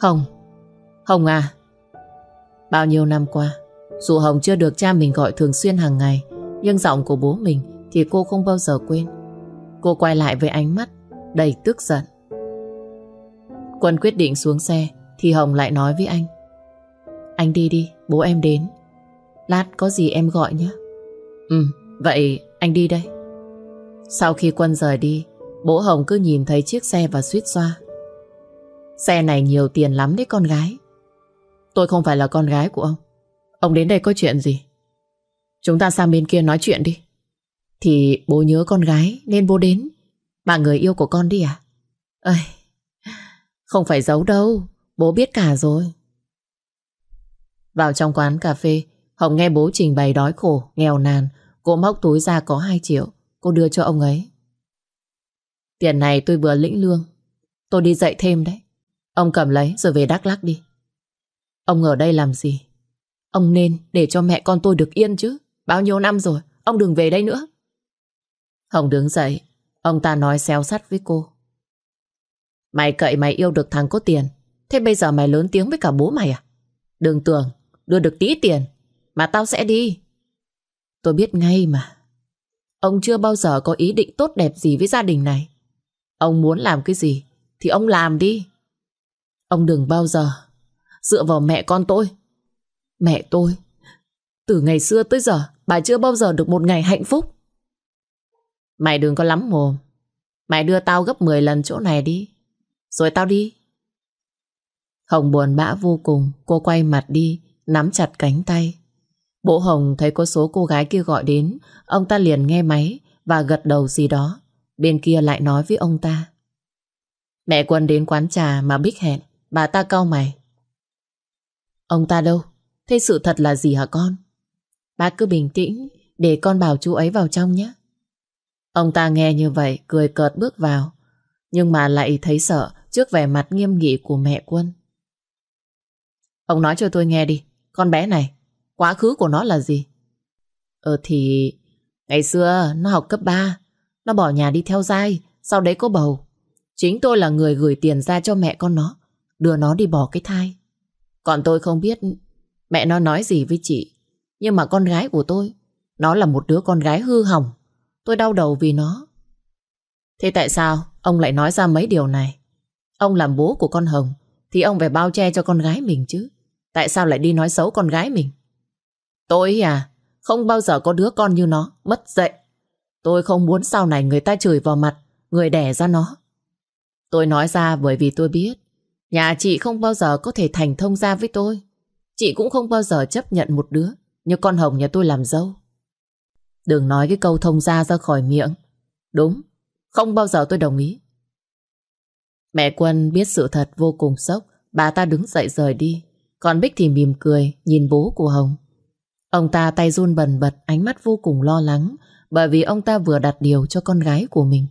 Hồng, Hồng à. Bao nhiêu năm qua, dù Hồng chưa được cha mình gọi thường xuyên hàng ngày, nhưng giọng của bố mình thì cô không bao giờ quên. Cô quay lại với ánh mắt đầy tức giận. Quân quyết định xuống xe thì Hồng lại nói với anh. Anh đi đi, bố em đến. Lát có gì em gọi nhé. Ừ, vậy anh đi đây. Sau khi Quân rời đi, bố Hồng cứ nhìn thấy chiếc xe và suýt xoa. Xe này nhiều tiền lắm đấy con gái. Tôi không phải là con gái của ông. Ông đến đây có chuyện gì? Chúng ta sang bên kia nói chuyện đi. Thì bố nhớ con gái nên bố đến. Bà người yêu của con đi à? Ơi, không phải giấu đâu. Bố biết cả rồi. Vào trong quán cà phê, Hồng nghe bố trình bày đói khổ, nghèo nàn. Cô móc túi ra có 2 triệu. Cô đưa cho ông ấy. Tiền này tôi vừa lĩnh lương. Tôi đi dạy thêm đấy. Ông cầm lấy rồi về Đắk Lắc đi. Ông ở đây làm gì? Ông nên để cho mẹ con tôi được yên chứ. Bao nhiêu năm rồi, ông đừng về đây nữa. Hồng đứng dậy, ông ta nói xéo sắt với cô. Mày cậy mày yêu được thằng có tiền, thế bây giờ mày lớn tiếng với cả bố mày à? Đừng tưởng, đưa được tí tiền, mà tao sẽ đi. Tôi biết ngay mà. Ông chưa bao giờ có ý định tốt đẹp gì với gia đình này. Ông muốn làm cái gì thì ông làm đi. Ông đừng bao giờ dựa vào mẹ con tôi. Mẹ tôi, từ ngày xưa tới giờ, bà chưa bao giờ được một ngày hạnh phúc. Mày đừng có lắm mồm. Mày đưa tao gấp 10 lần chỗ này đi. Rồi tao đi. Hồng buồn bã vô cùng, cô quay mặt đi, nắm chặt cánh tay. Bộ Hồng thấy có số cô gái kia gọi đến, ông ta liền nghe máy và gật đầu gì đó. Bên kia lại nói với ông ta. Mẹ Quân đến quán trà mà Bích hẹn, bà ta cau mày. Ông ta đâu? Thế sự thật là gì hả con? Bác cứ bình tĩnh, để con bảo chú ấy vào trong nhé. Ông ta nghe như vậy, cười cợt bước vào, nhưng mà lại thấy sợ trước vẻ mặt nghiêm nghị của mẹ Quân. Ông nói cho tôi nghe đi, con bé này, quá khứ của nó là gì? Ờ thì, ngày xưa nó học cấp 3 nó bỏ nhà đi theo dai sau đấy có bầu. Chính tôi là người gửi tiền ra cho mẹ con nó, đưa nó đi bỏ cái thai. Còn tôi không biết mẹ nó nói gì với chị. Nhưng mà con gái của tôi, nó là một đứa con gái hư hỏng. Tôi đau đầu vì nó. Thế tại sao ông lại nói ra mấy điều này? Ông làm bố của con Hồng, thì ông phải bao che cho con gái mình chứ. Tại sao lại đi nói xấu con gái mình? Tôi à, không bao giờ có đứa con như nó, mất dạy. Tôi không muốn sau này người ta chửi vào mặt, người đẻ ra nó. Tôi nói ra bởi vì tôi biết Nhà chị không bao giờ có thể thành thông gia với tôi. Chị cũng không bao giờ chấp nhận một đứa như con Hồng nhà tôi làm dâu. Đừng nói cái câu thông gia ra khỏi miệng. Đúng, không bao giờ tôi đồng ý. Mẹ Quân biết sự thật vô cùng sốc, bà ta đứng dậy rời đi. Còn Bích thì mỉm cười, nhìn bố của Hồng. Ông ta tay run bần bật, ánh mắt vô cùng lo lắng, bởi vì ông ta vừa đặt điều cho con gái của mình.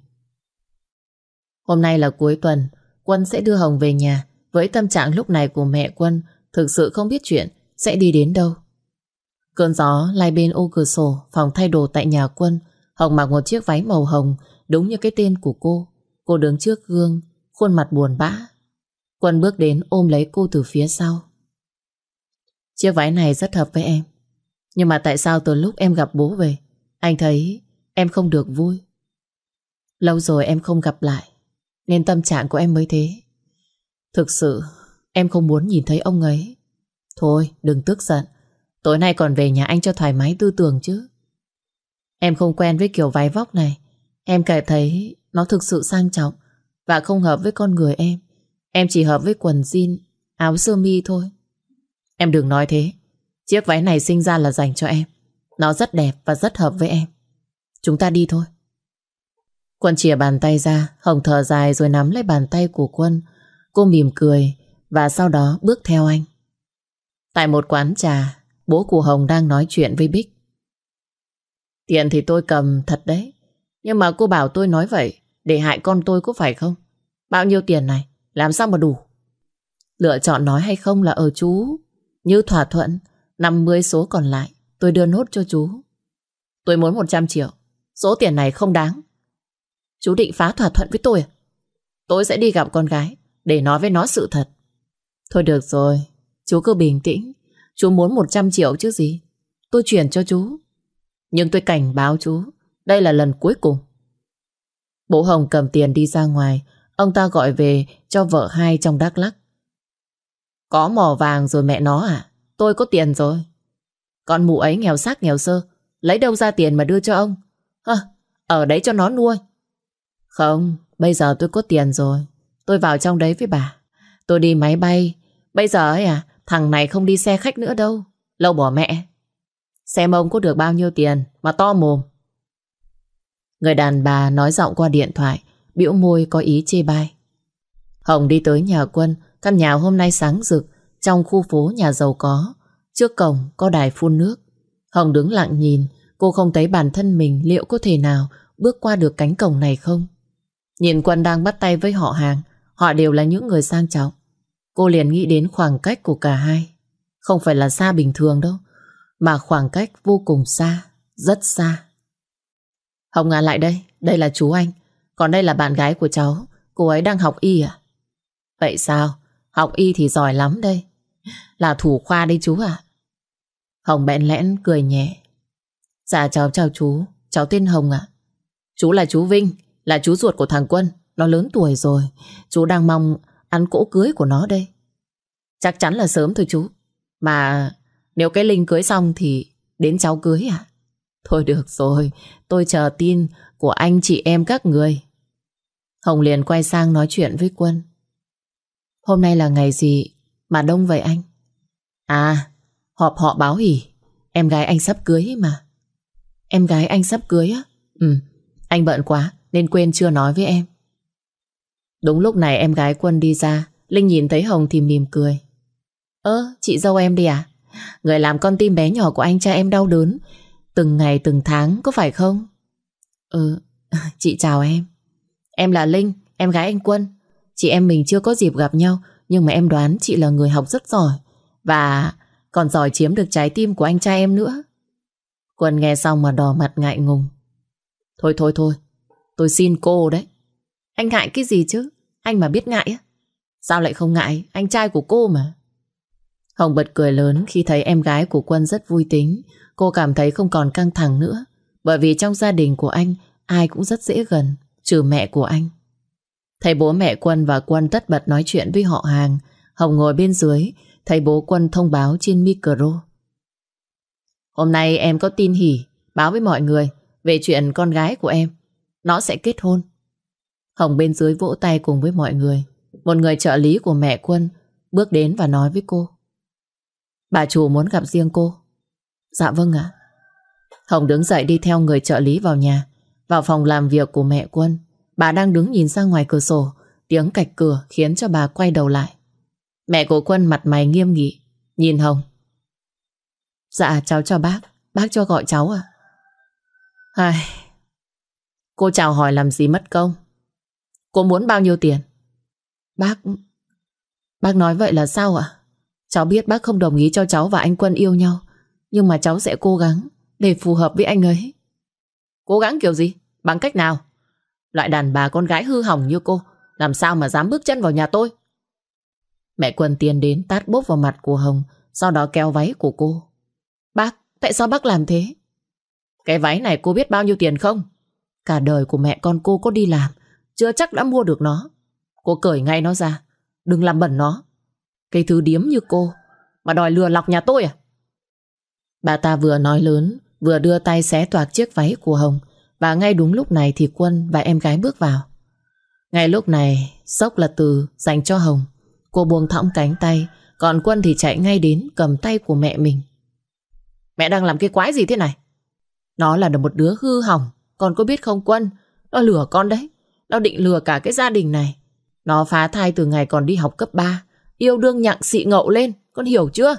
Hôm nay là cuối tuần, Quân sẽ đưa Hồng về nhà. Với tâm trạng lúc này của mẹ Quân, thực sự không biết chuyện sẽ đi đến đâu. Cơn gió lay bên ô cửa sổ phòng thay đồ tại nhà Quân. Hồng mặc một chiếc váy màu hồng, đúng như cái tên của cô. Cô đứng trước gương, khuôn mặt buồn bã. Quân bước đến ôm lấy cô từ phía sau. Chiếc váy này rất hợp với em. Nhưng mà tại sao từ lúc em gặp bố về, anh thấy em không được vui. Lâu rồi em không gặp lại. Nên tâm trạng của em mới thế. Thực sự, em không muốn nhìn thấy ông ấy. Thôi, đừng tức giận. Tối nay còn về nhà anh cho thoải mái tư tưởng chứ. Em không quen với kiểu váy vóc này. Em cảm thấy nó thực sự sang trọng Và không hợp với con người em. Em chỉ hợp với quần jean, Áo sơ mi thôi. Em đừng nói thế. Chiếc váy này sinh ra là dành cho em. Nó rất đẹp và rất hợp với em. Chúng ta đi thôi. Quân chìa bàn tay ra, Hồng thở dài rồi nắm lấy bàn tay của Quân. Cô mỉm cười và sau đó bước theo anh. Tại một quán trà, bố của Hồng đang nói chuyện với Bích. Tiền thì tôi cầm thật đấy. Nhưng mà cô bảo tôi nói vậy để hại con tôi có phải không? Bao nhiêu tiền này? Làm sao mà đủ? Lựa chọn nói hay không là ở chú. Như thỏa thuận, 50 số còn lại tôi đưa nốt cho chú. Tôi muốn 100 triệu. Số tiền này không đáng. Chú định phá thỏa thuận với tôi à? Tôi sẽ đi gặp con gái để nói với nó sự thật. Thôi được rồi, chú cứ bình tĩnh. Chú muốn 100 triệu chứ gì. Tôi chuyển cho chú. Nhưng tôi cảnh báo chú, đây là lần cuối cùng. Bố Hồng cầm tiền đi ra ngoài, ông ta gọi về cho vợ hai trong Đắk Lắc. Có mỏ vàng rồi mẹ nó à? Tôi có tiền rồi. Con mụ ấy nghèo xác nghèo sơ, lấy đâu ra tiền mà đưa cho ông? Hơ, ở đấy cho nó nuôi. Không, bây giờ tôi có tiền rồi. Tôi vào trong đấy với bà. Tôi đi máy bay. Bây giờ ấy à, thằng này không đi xe khách nữa đâu. Lâu bỏ mẹ. Xem ông có được bao nhiêu tiền mà to mồm. Người đàn bà nói giọng qua điện thoại, biểu môi có ý chê bai. Hồng đi tới nhà quân, căn nhà hôm nay sáng rực, trong khu phố nhà giàu có. Trước cổng có đài phun nước. Hồng đứng lặng nhìn, cô không thấy bản thân mình liệu có thể nào bước qua được cánh cổng này không. Nhìn quân đang bắt tay với họ hàng, họ đều là những người sang trọng. Cô liền nghĩ đến khoảng cách của cả hai. Không phải là xa bình thường đâu, mà khoảng cách vô cùng xa, rất xa. Hồng Nga lại đây, đây là chú anh. Còn đây là bạn gái của cháu, cô ấy đang học y à? Vậy sao? Học y thì giỏi lắm đây. Là thủ khoa đi chú à? Hồng bẽn lẽn cười nhẹ. Dạ cháu chào chú, cháu tên Hồng ạ. Chú là chú Vinh, là chú ruột của thằng Quân. Nó lớn tuổi rồi, chú đang mong ăn cỗ cưới của nó đây. Chắc chắn là sớm thôi chú. Mà nếu cái Linh cưới xong thì đến cháu cưới à? Thôi được rồi, tôi chờ tin của anh chị em các người. Hồng liền quay sang nói chuyện với Quân. Hôm nay là ngày gì mà đông vậy anh? À, họp họ báo hỉ. Em gái anh sắp cưới mà. Em gái anh sắp cưới á? Ừ, anh bận quá nên quên chưa nói với em. Đúng lúc này em gái Quân đi ra, Linh nhìn thấy Hồng thì mỉm cười. Ơ, chị dâu em đi à? Người làm con tim bé nhỏ của anh cha em đau đớn Từng ngày từng tháng có phải không? Ừ, (laughs) chị chào em Em là Linh, em gái anh Quân Chị em mình chưa có dịp gặp nhau Nhưng mà em đoán chị là người học rất giỏi Và còn giỏi chiếm được trái tim của anh trai em nữa Quân nghe xong mà đỏ mặt ngại ngùng Thôi thôi thôi Tôi xin cô đấy. Anh ngại cái gì chứ? Anh mà biết ngại á. Sao lại không ngại? Anh trai của cô mà. Hồng bật cười lớn khi thấy em gái của Quân rất vui tính. Cô cảm thấy không còn căng thẳng nữa. Bởi vì trong gia đình của anh, Ai cũng rất dễ gần, Trừ mẹ của anh. Thấy bố mẹ Quân và Quân tất bật nói chuyện với họ hàng, Hồng ngồi bên dưới, Thấy bố Quân thông báo trên micro. Hôm nay em có tin hỉ, Báo với mọi người Về chuyện con gái của em. Nó sẽ kết hôn. Hồng bên dưới vỗ tay cùng với mọi người. Một người trợ lý của mẹ Quân Bước đến và nói với cô. Bà chủ muốn gặp riêng cô. Dạ vâng ạ. Hồng đứng dậy đi theo người trợ lý vào nhà, Vào phòng làm việc của mẹ Quân. Bà đang đứng nhìn ra ngoài cửa sổ, Tiếng cạch cửa khiến cho bà quay đầu lại. Mẹ của Quân mặt mày nghiêm nghị, Nhìn Hồng. Dạ cháu cho bác Bác cho gọi cháu à Ai... Cô chào hỏi làm gì mất công Cô muốn bao nhiêu tiền Bác Bác nói vậy là sao ạ Cháu biết bác không đồng ý cho cháu và anh Quân yêu nhau Nhưng mà cháu sẽ cố gắng Để phù hợp với anh ấy Cố gắng kiểu gì? Bằng cách nào? Loại đàn bà con gái hư hỏng như cô Làm sao mà dám bước chân vào nhà tôi Mẹ Quân tiến đến tát bốp vào mặt của Hồng Sau đó kéo váy của cô Bác, tại sao bác làm thế? Cái váy này cô biết bao nhiêu tiền không? Cả đời của mẹ con cô có đi làm, Chưa chắc đã mua được nó. Cô cởi ngay nó ra, Đừng làm bẩn nó. Cái thứ điếm như cô, Mà đòi lừa lọc nhà tôi à? Bà ta vừa nói lớn, Vừa đưa tay xé toạc chiếc váy của Hồng, Và ngay đúng lúc này thì Quân và em gái bước vào. Ngay lúc này, Sốc là từ dành cho Hồng. Cô buông thõng cánh tay, Còn Quân thì chạy ngay đến cầm tay của mẹ mình. Mẹ đang làm cái quái gì thế này? Nó là được một đứa hư hỏng con có biết không Quân? Nó lừa con đấy. Nó định lừa cả cái gia đình này. Nó phá thai từ ngày còn đi học cấp 3 Yêu đương nhặng xị ngậu lên. Con hiểu chưa?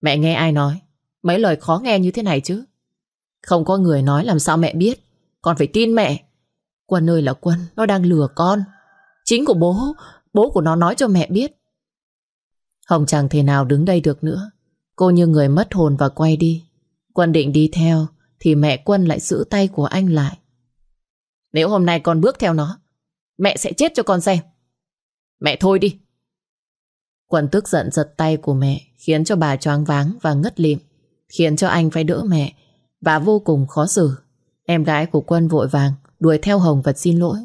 Mẹ nghe ai nói? Mấy lời khó nghe như thế này chứ? Không có người nói làm sao mẹ biết? Con phải tin mẹ. Quân ơi là Quân, Nó đang lừa con. Chính của bố. Bố của nó nói cho mẹ biết. Hồng chẳng thể nào đứng đây được nữa. Cô như người mất hồn và quay đi. Quân định đi theo. Thì mẹ Quân lại giữ tay của anh lại Nếu hôm nay con bước theo nó Mẹ sẽ chết cho con xem Mẹ thôi đi Quân tức giận giật tay của mẹ khiến cho bà choáng váng và ngất lịm, khiến cho anh phải đỡ mẹ và vô cùng khó xử. Em gái của Quân vội vàng đuổi theo Hồng và xin lỗi.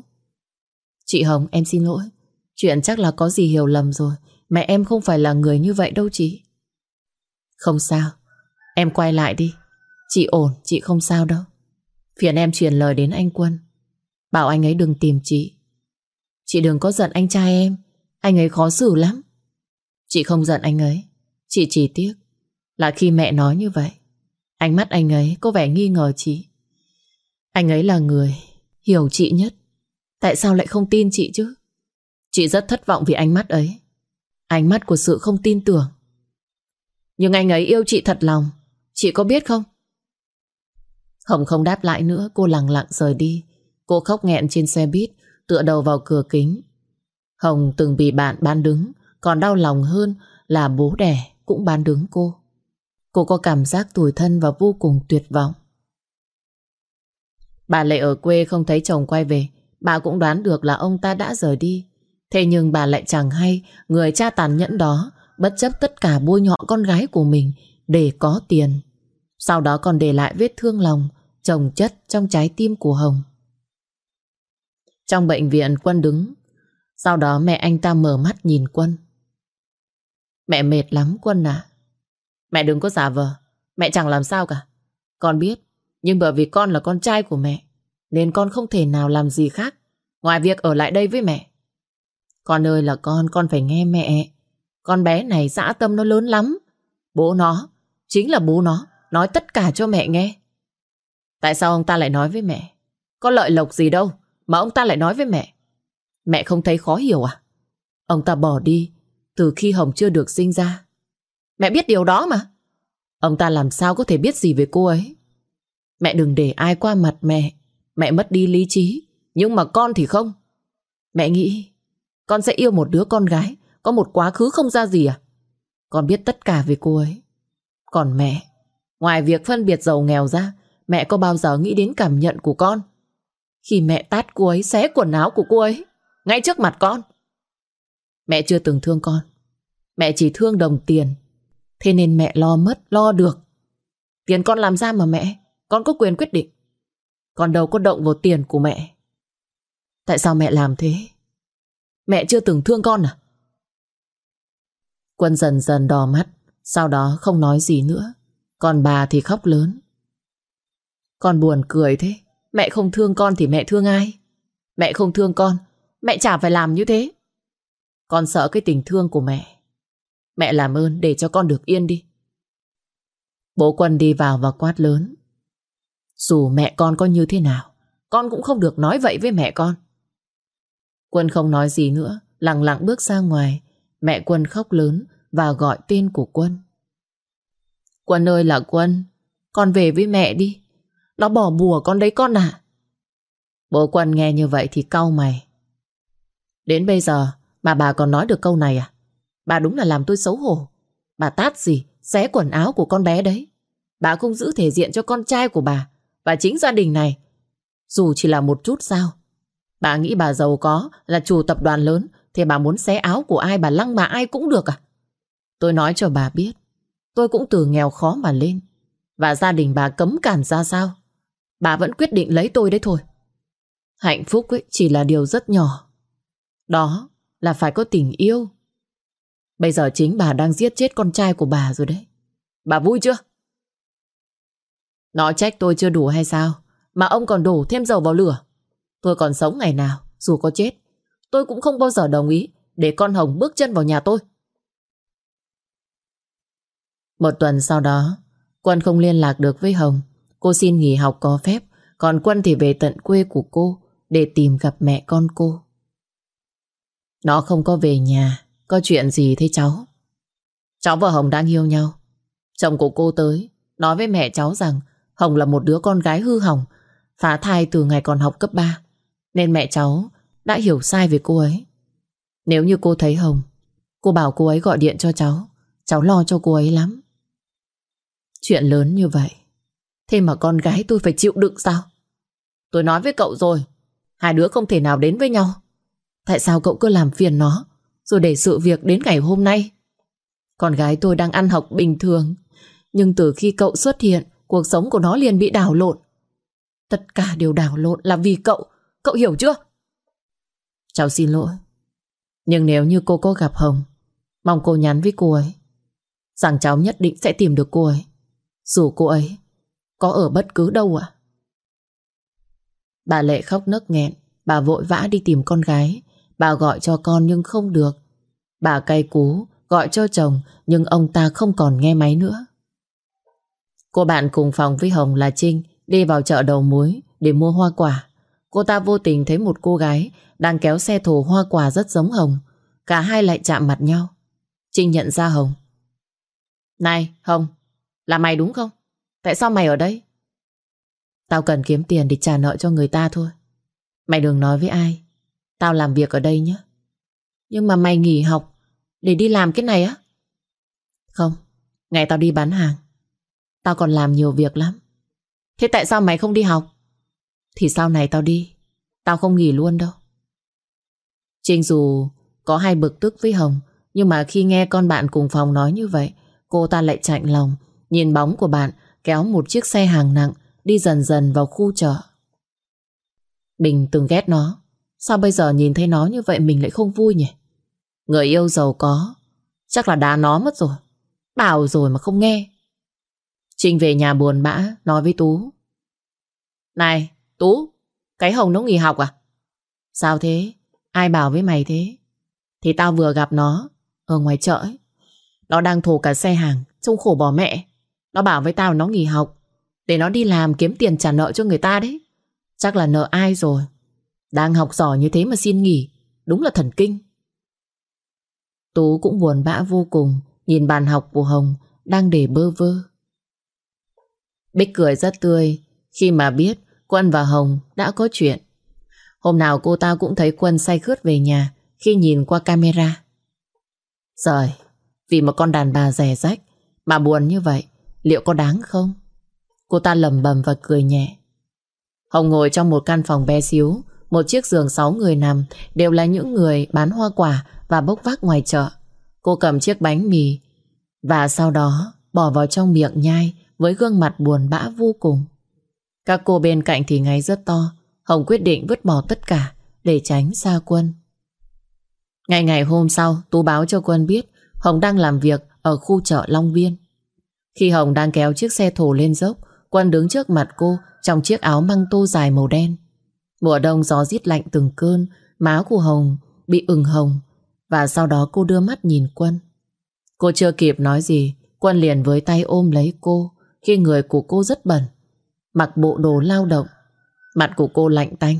Chị Hồng, em xin lỗi. Chuyện chắc là có gì hiểu lầm rồi. Mẹ em không phải là người như vậy đâu chị. Không sao. Em quay lại đi. Chị ổn, chị không sao đâu. Phiền em truyền lời đến anh Quân. Bảo anh ấy đừng tìm chị. Chị đừng có giận anh trai em. Anh ấy khó xử lắm. Chị không giận anh ấy. Chị chỉ tiếc là khi mẹ nói như vậy. Ánh mắt anh ấy có vẻ nghi ngờ chị. Anh ấy là người hiểu chị nhất. Tại sao lại không tin chị chứ? Chị rất thất vọng vì ánh mắt ấy. Ánh mắt của sự không tin tưởng. Nhưng anh ấy yêu chị thật lòng. Chị có biết không? Hồng không đáp lại nữa, cô lặng lặng rời đi. Cô khóc nghẹn trên xe buýt, tựa đầu vào cửa kính. Hồng từng bị bạn bán đứng, còn đau lòng hơn là bố đẻ cũng bán đứng cô. Cô có cảm giác tủi thân và vô cùng tuyệt vọng. Bà Lệ ở quê không thấy chồng quay về, bà cũng đoán được là ông ta đã rời đi. Thế nhưng bà lại chẳng hay người cha tàn nhẫn đó bất chấp tất cả bôi nhọ con gái của mình để có tiền. Sau đó còn để lại vết thương lòng trồng chất trong trái tim của Hồng. Trong bệnh viện, Quân đứng. Sau đó mẹ anh ta mở mắt nhìn Quân. Mẹ mệt lắm, Quân à Mẹ đừng có giả vờ. Mẹ chẳng làm sao cả. Con biết, Nhưng bởi vì con là con trai của mẹ, Nên con không thể nào làm gì khác Ngoài việc ở lại đây với mẹ. Con ơi là con Con phải nghe mẹ. Con bé này dã tâm nó lớn lắm. Bố nó, Chính là bố nó, Nói tất cả cho mẹ nghe. Tại sao ông ta lại nói với mẹ? Có lợi lộc gì đâu, Mà ông ta lại nói với mẹ. Mẹ không thấy khó hiểu à? Ông ta bỏ đi, Từ khi Hồng chưa được sinh ra. Mẹ biết điều đó mà. Ông ta làm sao có thể biết gì về cô ấy? Mẹ đừng để ai qua mặt mẹ. Mẹ mất đi lý trí, Nhưng mà con thì không. Mẹ nghĩ, Con sẽ yêu một đứa con gái, Có một quá khứ không ra gì à? Con biết tất cả về cô ấy. Còn mẹ, Ngoài việc phân biệt giàu nghèo ra Mẹ có bao giờ nghĩ đến cảm nhận của con? Khi mẹ tát cô ấy Xé quần áo của cô ấy Ngay trước mặt con. Mẹ chưa từng thương con. Mẹ chỉ thương đồng tiền. Thế nên mẹ lo mất, lo được. Tiền con làm ra mà mẹ Con có quyền quyết định. Con đâu có động vào tiền của mẹ. Tại sao mẹ làm thế? Mẹ chưa từng thương con à? Quân dần dần đỏ mắt Sau đó không nói gì nữa. Còn bà thì khóc lớn. Con buồn cười thế. Mẹ không thương con thì mẹ thương ai? Mẹ không thương con, Mẹ chả phải làm như thế. Con sợ cái tình thương của mẹ. Mẹ làm ơn để cho con được yên đi. Bố Quân đi vào và quát lớn. Dù mẹ con có như thế nào, Con cũng không được nói vậy với mẹ con. Quân không nói gì nữa, Lặng lặng bước ra ngoài. Mẹ Quân khóc lớn Và gọi tên của Quân. Quân ơi là Quân, Con về với mẹ đi. Nó bỏ bùa con đấy con à? Bố Quân nghe như vậy thì cau mày. Đến bây giờ, Mà bà còn nói được câu này à? Bà đúng là làm tôi xấu hổ. Bà tát gì, Xé quần áo của con bé đấy. Bà không giữ thể diện cho con trai của bà Và chính gia đình này. Dù chỉ là một chút sao. Bà nghĩ bà giàu có, là chủ tập đoàn lớn, Thì bà muốn xé áo của ai bà lăng mà ai cũng được à? Tôi nói cho bà biết, Tôi cũng từ nghèo khó mà lên. Và gia đình bà cấm cản ra sao? Bà vẫn quyết định lấy tôi đấy thôi. Hạnh phúc ấy chỉ là điều rất nhỏ. Đó là phải có tình yêu. Bây giờ chính bà đang giết chết con trai của bà rồi đấy. Bà vui chưa? Nói trách tôi chưa đủ hay sao? Mà ông còn đổ thêm dầu vào lửa. Tôi còn sống ngày nào, Dù có chết, Tôi cũng không bao giờ đồng ý Để con Hồng bước chân vào nhà tôi. Một tuần sau đó, Quân không liên lạc được với Hồng. Cô xin nghỉ học có phép, Còn Quân thì về tận quê của cô Để tìm gặp mẹ con cô. Nó không có về nhà, Có chuyện gì thế cháu? Cháu và Hồng đang yêu nhau. Chồng của cô tới, Nói với mẹ cháu rằng Hồng là một đứa con gái hư hỏng, Phá thai từ ngày còn học cấp 3 Nên mẹ cháu đã hiểu sai về cô ấy. Nếu như cô thấy Hồng, Cô bảo cô ấy gọi điện cho cháu. Cháu lo cho cô ấy lắm. Chuyện lớn như vậy. Thế mà con gái tôi phải chịu đựng sao Tôi nói với cậu rồi Hai đứa không thể nào đến với nhau Tại sao cậu cứ làm phiền nó Rồi để sự việc đến ngày hôm nay Con gái tôi đang ăn học bình thường Nhưng từ khi cậu xuất hiện Cuộc sống của nó liền bị đảo lộn Tất cả đều đảo lộn là vì cậu. Cậu hiểu chưa? Cháu xin lỗi. Nhưng nếu như cô có gặp Hồng, mong cô nhắn với cô ấy. Rằng cháu nhất định sẽ tìm được cô ấy. Dù cô ấy có ở bất cứ đâu ạ. Bà Lệ khóc nấc nghẹn. Bà vội vã đi tìm con gái. Bà gọi cho con nhưng không được. Bà cay cú gọi cho chồng nhưng ông ta không còn nghe máy nữa. Cô bạn cùng phòng với Hồng là Trinh đi vào chợ đầu mối để mua hoa quả. Cô ta vô tình thấy một cô gái đang kéo xe thổ hoa quả rất giống Hồng. Cả hai lại chạm mặt nhau. Trinh nhận ra Hồng. Này, Hồng, là mày đúng không? Tại sao mày ở đây? Tao cần kiếm tiền để trả nợ cho người ta thôi. Mày đừng nói với ai. Tao làm việc ở đây nhé. Nhưng mà mày nghỉ học để đi làm cái này á? Không, ngày tao đi bán hàng. Tao còn làm nhiều việc lắm. Thế tại sao mày không đi học? Thì sau này tao đi. Tao không nghỉ luôn đâu. Trinh dù có hai bực tức với Hồng, nhưng mà khi nghe con bạn cùng phòng nói như vậy, cô ta lại chạnh lòng, nhìn bóng của bạn kéo một chiếc xe hàng nặng đi dần dần vào khu chợ. Bình từng ghét nó, sao bây giờ nhìn thấy nó như vậy mình lại không vui nhỉ? Người yêu giàu có, chắc là đá nó mất rồi. Bảo rồi mà không nghe. Trinh về nhà buồn bã, nói với Tú. Này, Tú, cái Hồng nó nghỉ học à? Sao thế? Ai bảo với mày thế? Thì tao vừa gặp nó ở ngoài chợ ấy. Nó đang thổ cả xe hàng, trông khổ bỏ mẹ. Nó bảo với tao nó nghỉ học để nó đi làm kiếm tiền trả nợ cho người ta đấy. Chắc là nợ ai rồi. Đang học giỏi như thế mà xin nghỉ. Đúng là thần kinh. Tú cũng buồn bã vô cùng nhìn bàn học của Hồng đang để bơ vơ. Bích cười rất tươi khi mà biết Quân và Hồng đã có chuyện. Hôm nào cô ta cũng thấy Quân say khướt về nhà khi nhìn qua camera. Rồi, vì một con đàn bà rẻ rách mà buồn như vậy, liệu có đáng không? Cô ta lầm bầm và cười nhẹ. Hồng ngồi trong một căn phòng bé xíu, một chiếc giường sáu người nằm đều là những người bán hoa quả và bốc vác ngoài chợ. Cô cầm chiếc bánh mì và sau đó bỏ vào trong miệng nhai với gương mặt buồn bã vô cùng. Các cô bên cạnh thì ngáy rất to, Hồng quyết định vứt bỏ tất cả để tránh xa quân. Ngày ngày hôm sau, Tú báo cho quân biết Hồng đang làm việc ở khu chợ Long Biên. Khi Hồng đang kéo chiếc xe thổ lên dốc, Quân đứng trước mặt cô trong chiếc áo măng tô dài màu đen. Mùa đông gió rít lạnh từng cơn, má của Hồng bị ửng hồng và sau đó cô đưa mắt nhìn Quân. Cô chưa kịp nói gì, Quân liền với tay ôm lấy cô khi người của cô rất bẩn. Mặc bộ đồ lao động, mặt của cô lạnh tanh.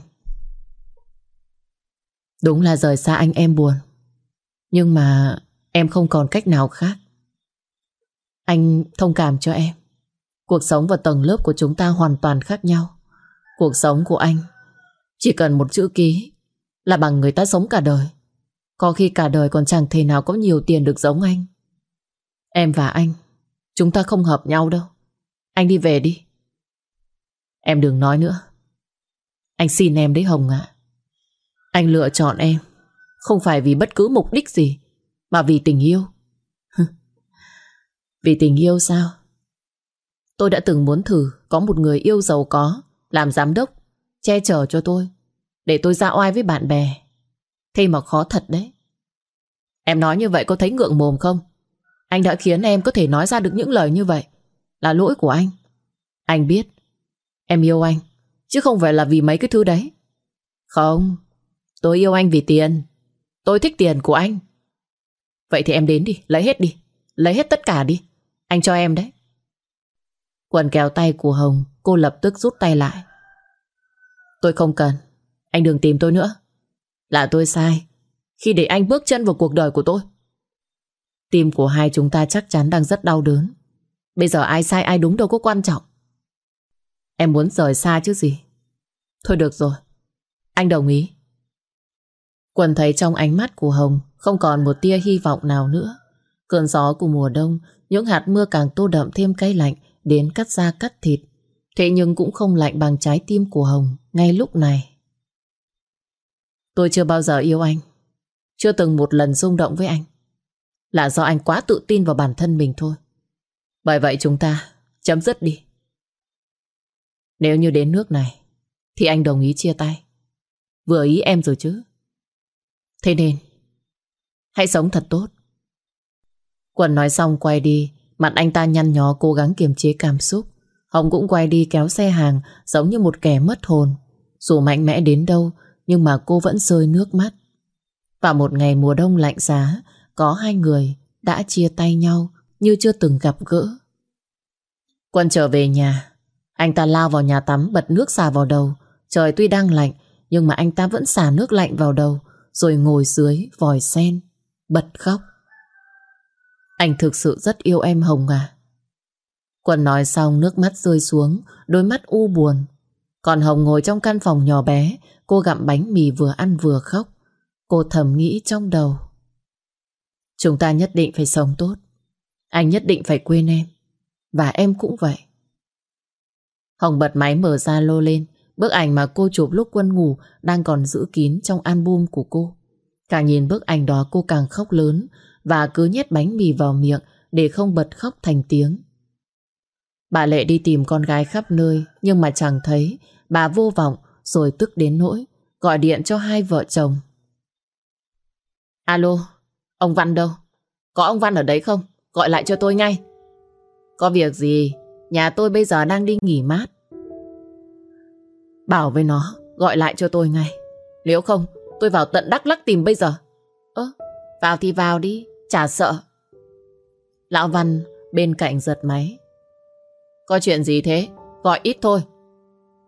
Đúng là rời xa anh em buồn. Nhưng mà em không còn cách nào khác. Anh thông cảm cho em. Cuộc sống và tầng lớp của chúng ta hoàn toàn khác nhau. Cuộc sống của anh chỉ cần một chữ ký là bằng người ta sống cả đời. Có khi cả đời còn chẳng thể nào có nhiều tiền được giống anh. Em và anh, chúng ta không hợp nhau đâu. Anh đi về đi. Em đừng nói nữa. Anh xin em đấy Hồng ạ. Anh lựa chọn em không phải vì bất cứ mục đích gì mà vì tình yêu vì tình yêu sao? Tôi đã từng muốn thử có một người yêu giàu có, làm giám đốc, che chở cho tôi, để tôi ra oai với bạn bè. Thế mà khó thật đấy. Em nói như vậy có thấy ngượng mồm không? Anh đã khiến em có thể nói ra được những lời như vậy. Là lỗi của anh. Anh biết. Em yêu anh. Chứ không phải là vì mấy cái thứ đấy. Không. Tôi yêu anh vì tiền. Tôi thích tiền của anh. Vậy thì em đến đi. Lấy hết đi. Lấy hết tất cả đi. Anh cho em đấy. Quần kéo tay của Hồng. Cô lập tức rút tay lại. Tôi không cần. Anh đừng tìm tôi nữa. Là tôi sai, khi để anh bước chân vào cuộc đời của tôi. Tim của hai chúng ta chắc chắn đang rất đau đớn. Bây giờ ai sai ai đúng đâu có quan trọng. Em muốn rời xa chứ gì. Thôi được rồi. Anh đồng ý. Quần thấy trong ánh mắt của Hồng không còn một tia hy vọng nào nữa. Cơn gió của mùa đông, những hạt mưa càng tô đậm thêm cay lạnh đến cắt da cắt thịt. Thế nhưng cũng không lạnh bằng trái tim của Hồng ngay lúc này. Tôi chưa bao giờ yêu anh. Chưa từng một lần rung động với anh. Là do anh quá tự tin vào bản thân mình thôi. Bởi vậy chúng ta chấm dứt đi. Nếu như đến nước này, thì anh đồng ý chia tay. Vừa ý em rồi chứ. Thế nên, hãy sống thật tốt. Quân nói xong quay đi, mặt anh ta nhăn nhó cố gắng kiềm chế cảm xúc. Hồng cũng quay đi kéo xe hàng giống như một kẻ mất hồn. Dù mạnh mẽ đến đâu, nhưng mà cô vẫn rơi nước mắt. Và một ngày mùa đông lạnh giá, có hai người đã chia tay nhau như chưa từng gặp gỡ. Quân trở về nhà, anh ta lao vào nhà tắm bật nước xả vào đầu. Trời tuy đang lạnh, nhưng mà anh ta vẫn xả nước lạnh vào đầu, rồi ngồi dưới vòi sen, bật khóc. Anh thực sự rất yêu em Hồng à. Quân nói xong nước mắt rơi xuống, đôi mắt u buồn. Còn Hồng ngồi trong căn phòng nhỏ bé, cô gặm bánh mì vừa ăn vừa khóc. Cô thầm nghĩ trong đầu. Chúng ta nhất định phải sống tốt. Anh nhất định phải quên em. Và em cũng vậy. Hồng bật máy mở ra lô lên. Bức ảnh mà cô chụp lúc quân ngủ đang còn giữ kín trong album của cô. Càng nhìn bức ảnh đó cô càng khóc lớn và cứ nhét bánh mì vào miệng để không bật khóc thành tiếng. Bà Lệ đi tìm con gái khắp nơi nhưng mà chẳng thấy. Bà vô vọng rồi tức đến nỗi gọi điện cho hai vợ chồng. Alo, ông Văn đâu? Có ông Văn ở đấy không? Gọi lại cho tôi ngay. Có việc gì? Nhà tôi bây giờ đang đi nghỉ mát. Bảo với nó gọi lại cho tôi ngay. Nếu không, tôi vào tận Đắk Lắc tìm bây giờ. Ơ, vào thì vào đi, chả sợ. Lão Văn bên cạnh giật máy. Có chuyện gì thế? Gọi ít thôi.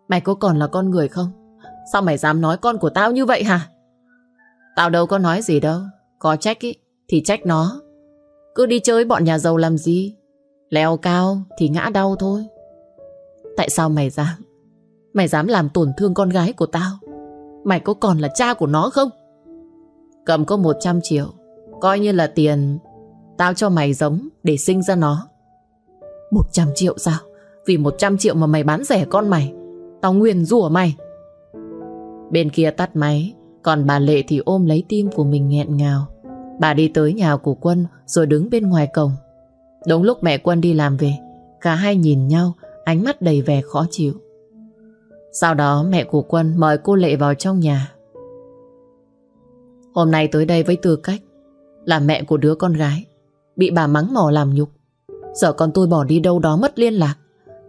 Mày có còn là con người không? Sao mày dám nói con của tao như vậy hả? Tao đâu có nói gì đâu. Có trách ý, thì trách nó. Cứ đi chơi bọn nhà giàu làm gì? Leo cao thì ngã đau thôi. Tại sao mày dám? Mày dám làm tổn thương con gái của tao? Mày có còn là cha của nó không? Cầm có 100 triệu, coi như là tiền tao cho mày giống để sinh ra nó. 100 triệu sao? Vì 100 triệu mà mày bán rẻ con mày. Tao nguyền rủa mày. Bên kia tắt máy, còn bà Lệ thì ôm lấy tim của mình nghẹn ngào. Bà đi tới nhà của Quân rồi đứng bên ngoài cổng. Đúng lúc mẹ Quân đi làm về, cả hai nhìn nhau, ánh mắt đầy vẻ khó chịu. Sau đó mẹ của Quân mời cô Lệ vào trong nhà. Hôm nay tới đây với tư cách là mẹ của đứa con gái, bị bà mắng mỏ làm nhục. Giờ con tôi bỏ đi đâu đó mất liên lạc,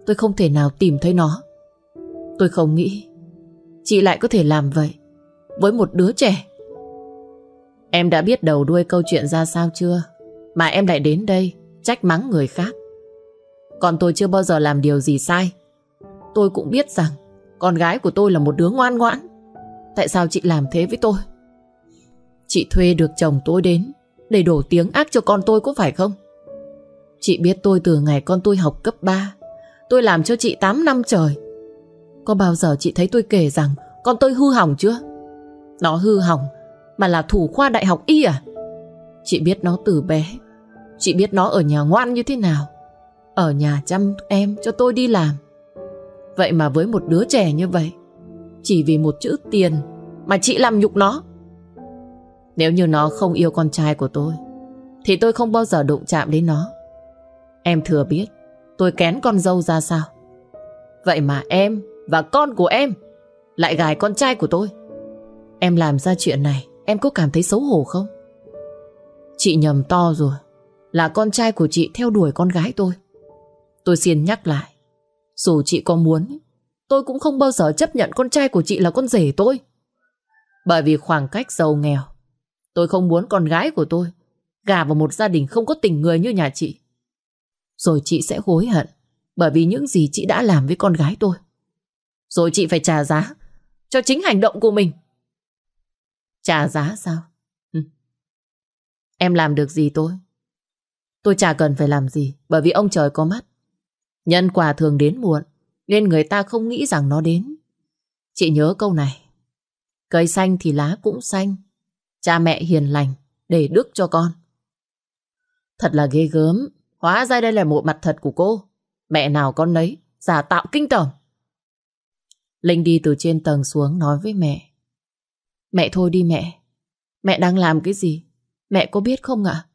tôi không thể nào tìm thấy nó. Tôi không nghĩ chị lại có thể làm vậy với một đứa trẻ. Em đã biết đầu đuôi câu chuyện ra sao chưa? Mà em lại đến đây trách mắng người khác. Còn tôi chưa bao giờ làm điều gì sai. Tôi cũng biết rằng con gái của tôi là một đứa ngoan ngoãn. Tại sao chị làm thế với tôi? Chị thuê được chồng tôi đến để đổ tiếng ác cho con tôi có phải không? Chị biết tôi từ ngày con tôi học cấp 3. Tôi làm cho chị 8 năm trời. Có bao giờ chị thấy tôi kể rằng con tôi hư hỏng chưa? Nó hư hỏng mà là thủ khoa đại học y à? Chị biết nó từ bé. Chị biết nó ở nhà ngoan như thế nào. Ở nhà chăm em cho tôi đi làm. Vậy mà với một đứa trẻ như vậy, chỉ vì một chữ tiền mà chị làm nhục nó. Nếu như nó không yêu con trai của tôi, thì tôi không bao giờ đụng chạm đến nó. Em thừa biết tôi kén con dâu ra sao. Vậy mà em và con của em lại gài con trai của tôi. Em làm ra chuyện này, em có cảm thấy xấu hổ không? Chị nhầm to rồi. Là con trai của chị theo đuổi con gái tôi. Tôi xin nhắc lại. Dù chị có muốn, tôi cũng không bao giờ chấp nhận con trai của chị là con rể tôi. Bởi vì khoảng cách giàu nghèo, tôi không muốn con gái của tôi gà vào một gia đình không có tình người như nhà chị. Rồi chị sẽ hối hận, bởi vì những gì chị đã làm với con gái tôi. Rồi chị phải trả giá cho chính hành động của mình. Trả giá sao? Ừ. Em làm được gì tôi? Tôi chả cần phải làm gì, bởi vì ông trời có mắt. Nhân quả thường đến muộn, nên người ta không nghĩ rằng nó đến. Chị nhớ câu này. Cây xanh thì lá cũng xanh. Cha mẹ hiền lành để đức cho con. Thật là ghê gớm. Hóa ra đây là một mặt thật của cô. Mẹ nào con lấy, giả tạo kinh tởm. Linh đi từ trên tầng xuống nói với mẹ. Mẹ thôi đi mẹ. Mẹ đang làm cái gì? Mẹ có biết không ạ?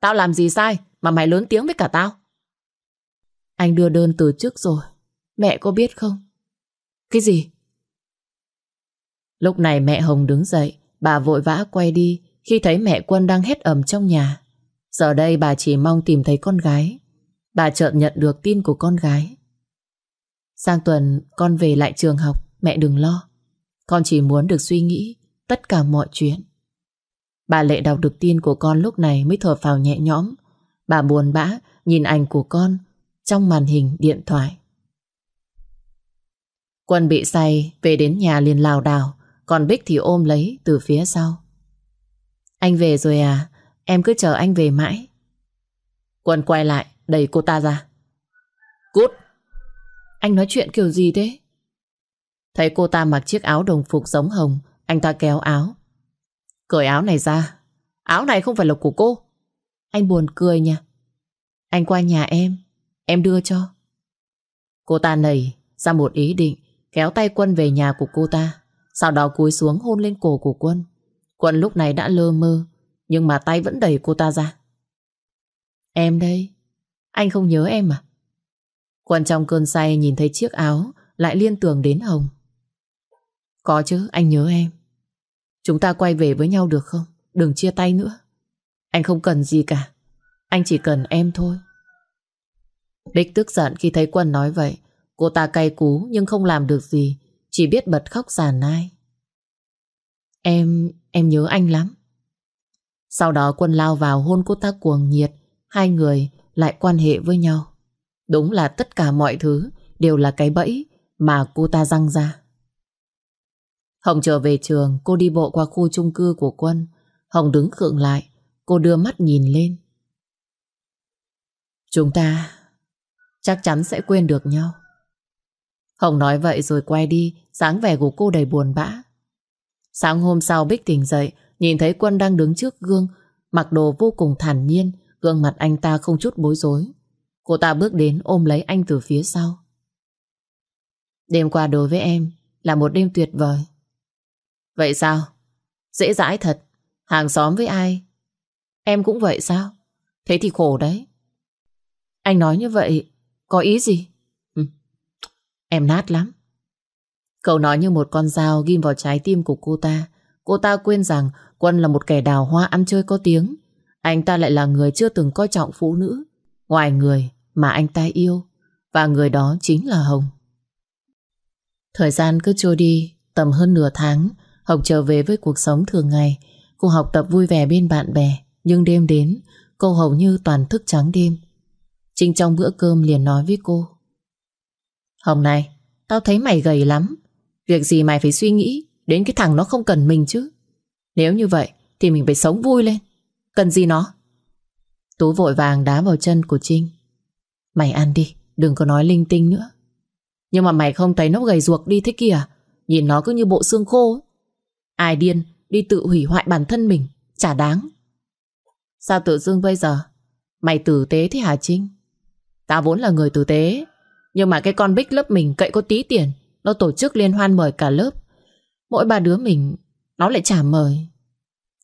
Tao làm gì sai mà mày lớn tiếng với cả tao? Anh đưa đơn từ trước rồi. Mẹ có biết không? Cái gì? Lúc này mẹ Hồng đứng dậy, bà vội vã quay đi khi thấy mẹ Quân đang hét ầm trong nhà. Giờ đây bà chỉ mong tìm thấy con gái. Bà chợt nhận được tin của con gái. Sang tuần con về lại trường học, mẹ đừng lo. Con chỉ muốn được suy nghĩ tất cả mọi chuyện. Bà Lệ đọc được tin của con lúc này mới thở phào nhẹ nhõm. Bà buồn bã nhìn ảnh của con trong màn hình điện thoại. Quân bị say, về đến nhà liền lào đảo, còn Bích thì ôm lấy từ phía sau. Anh về rồi à? Em cứ chờ anh về mãi. Quân quay lại, đẩy cô ta ra. Cút! Anh nói chuyện kiểu gì thế? Thấy cô ta mặc chiếc áo đồng phục giống hồng, anh ta kéo áo. Cởi áo này ra. Áo này không phải là của cô. Anh buồn cười nha. Anh qua nhà em, em đưa cho. Cô ta nảy ra một ý định kéo tay Quân về nhà của cô ta. Sau đó cúi xuống hôn lên cổ của Quân. Quân lúc này đã lơ mơ, nhưng mà tay vẫn đẩy cô ta ra. Em đây, anh không nhớ em à? Quân trong cơn say nhìn thấy chiếc áo lại liên tưởng đến Hồng. Có chứ, anh nhớ em. Chúng ta quay về với nhau được không? Đừng chia tay nữa. Anh không cần gì cả. Anh chỉ cần em thôi. Bích tức giận khi thấy Quân nói vậy. Cô ta cay cú nhưng không làm được gì. Chỉ biết bật khóc giàn nai. Em, em nhớ anh lắm. Sau đó Quân lao vào hôn cô ta cuồng nhiệt. Hai người lại quan hệ với nhau. Đúng là tất cả mọi thứ đều là cái bẫy mà cô ta răng ra. Hồng trở về trường, cô đi bộ qua khu chung cư của Quân. Hồng đứng khựng lại, cô đưa mắt nhìn lên. Chúng ta chắc chắn sẽ quên được nhau. Hồng nói vậy rồi quay đi, dáng vẻ của cô đầy buồn bã. Sáng hôm sau Bích tỉnh dậy, nhìn thấy Quân đang đứng trước gương, mặc đồ vô cùng thản nhiên, gương mặt anh ta không chút bối rối. Cô ta bước đến ôm lấy anh từ phía sau. Đêm qua đối với em là một đêm tuyệt vời. Vậy sao? Dễ dãi thật. Hàng xóm với ai? Em cũng vậy sao? Thế thì khổ đấy. Anh nói như vậy, có ý gì? Em nát lắm. Cậu nói như một con dao ghim vào trái tim của cô ta. Cô ta quên rằng Quân là một kẻ đào hoa ăn chơi có tiếng. Anh ta lại là người chưa từng coi trọng phụ nữ. Ngoài người mà anh ta yêu. Và người đó chính là Hồng. Thời gian cứ trôi đi, tầm hơn nửa tháng, Hồng trở về với cuộc sống thường ngày. Cô học tập vui vẻ bên bạn bè, nhưng đêm đến, cô hầu như toàn thức trắng đêm. Trinh trong bữa cơm liền nói với cô. Hôm nay tao thấy mày gầy lắm. Việc gì mày phải suy nghĩ đến cái thằng nó không cần mình chứ. Nếu như vậy thì mình phải sống vui lên. Cần gì nó? Tú vội vàng đá vào chân của Trinh. Mày ăn đi, đừng có nói linh tinh nữa. Nhưng mà mày không thấy nó gầy ruột đi thế kìa. Nhìn nó cứ như bộ xương khô. Ai điên đi tự hủy hoại bản thân mình, chả đáng. Sao tự dưng bây giờ mày tử tế thế hả Trinh? Tao vốn là người tử tế, nhưng mà cái con bích lớp mình cậy có tí tiền, nó tổ chức liên hoan mời cả lớp. Mỗi ba đứa mình, nó lại chả mời.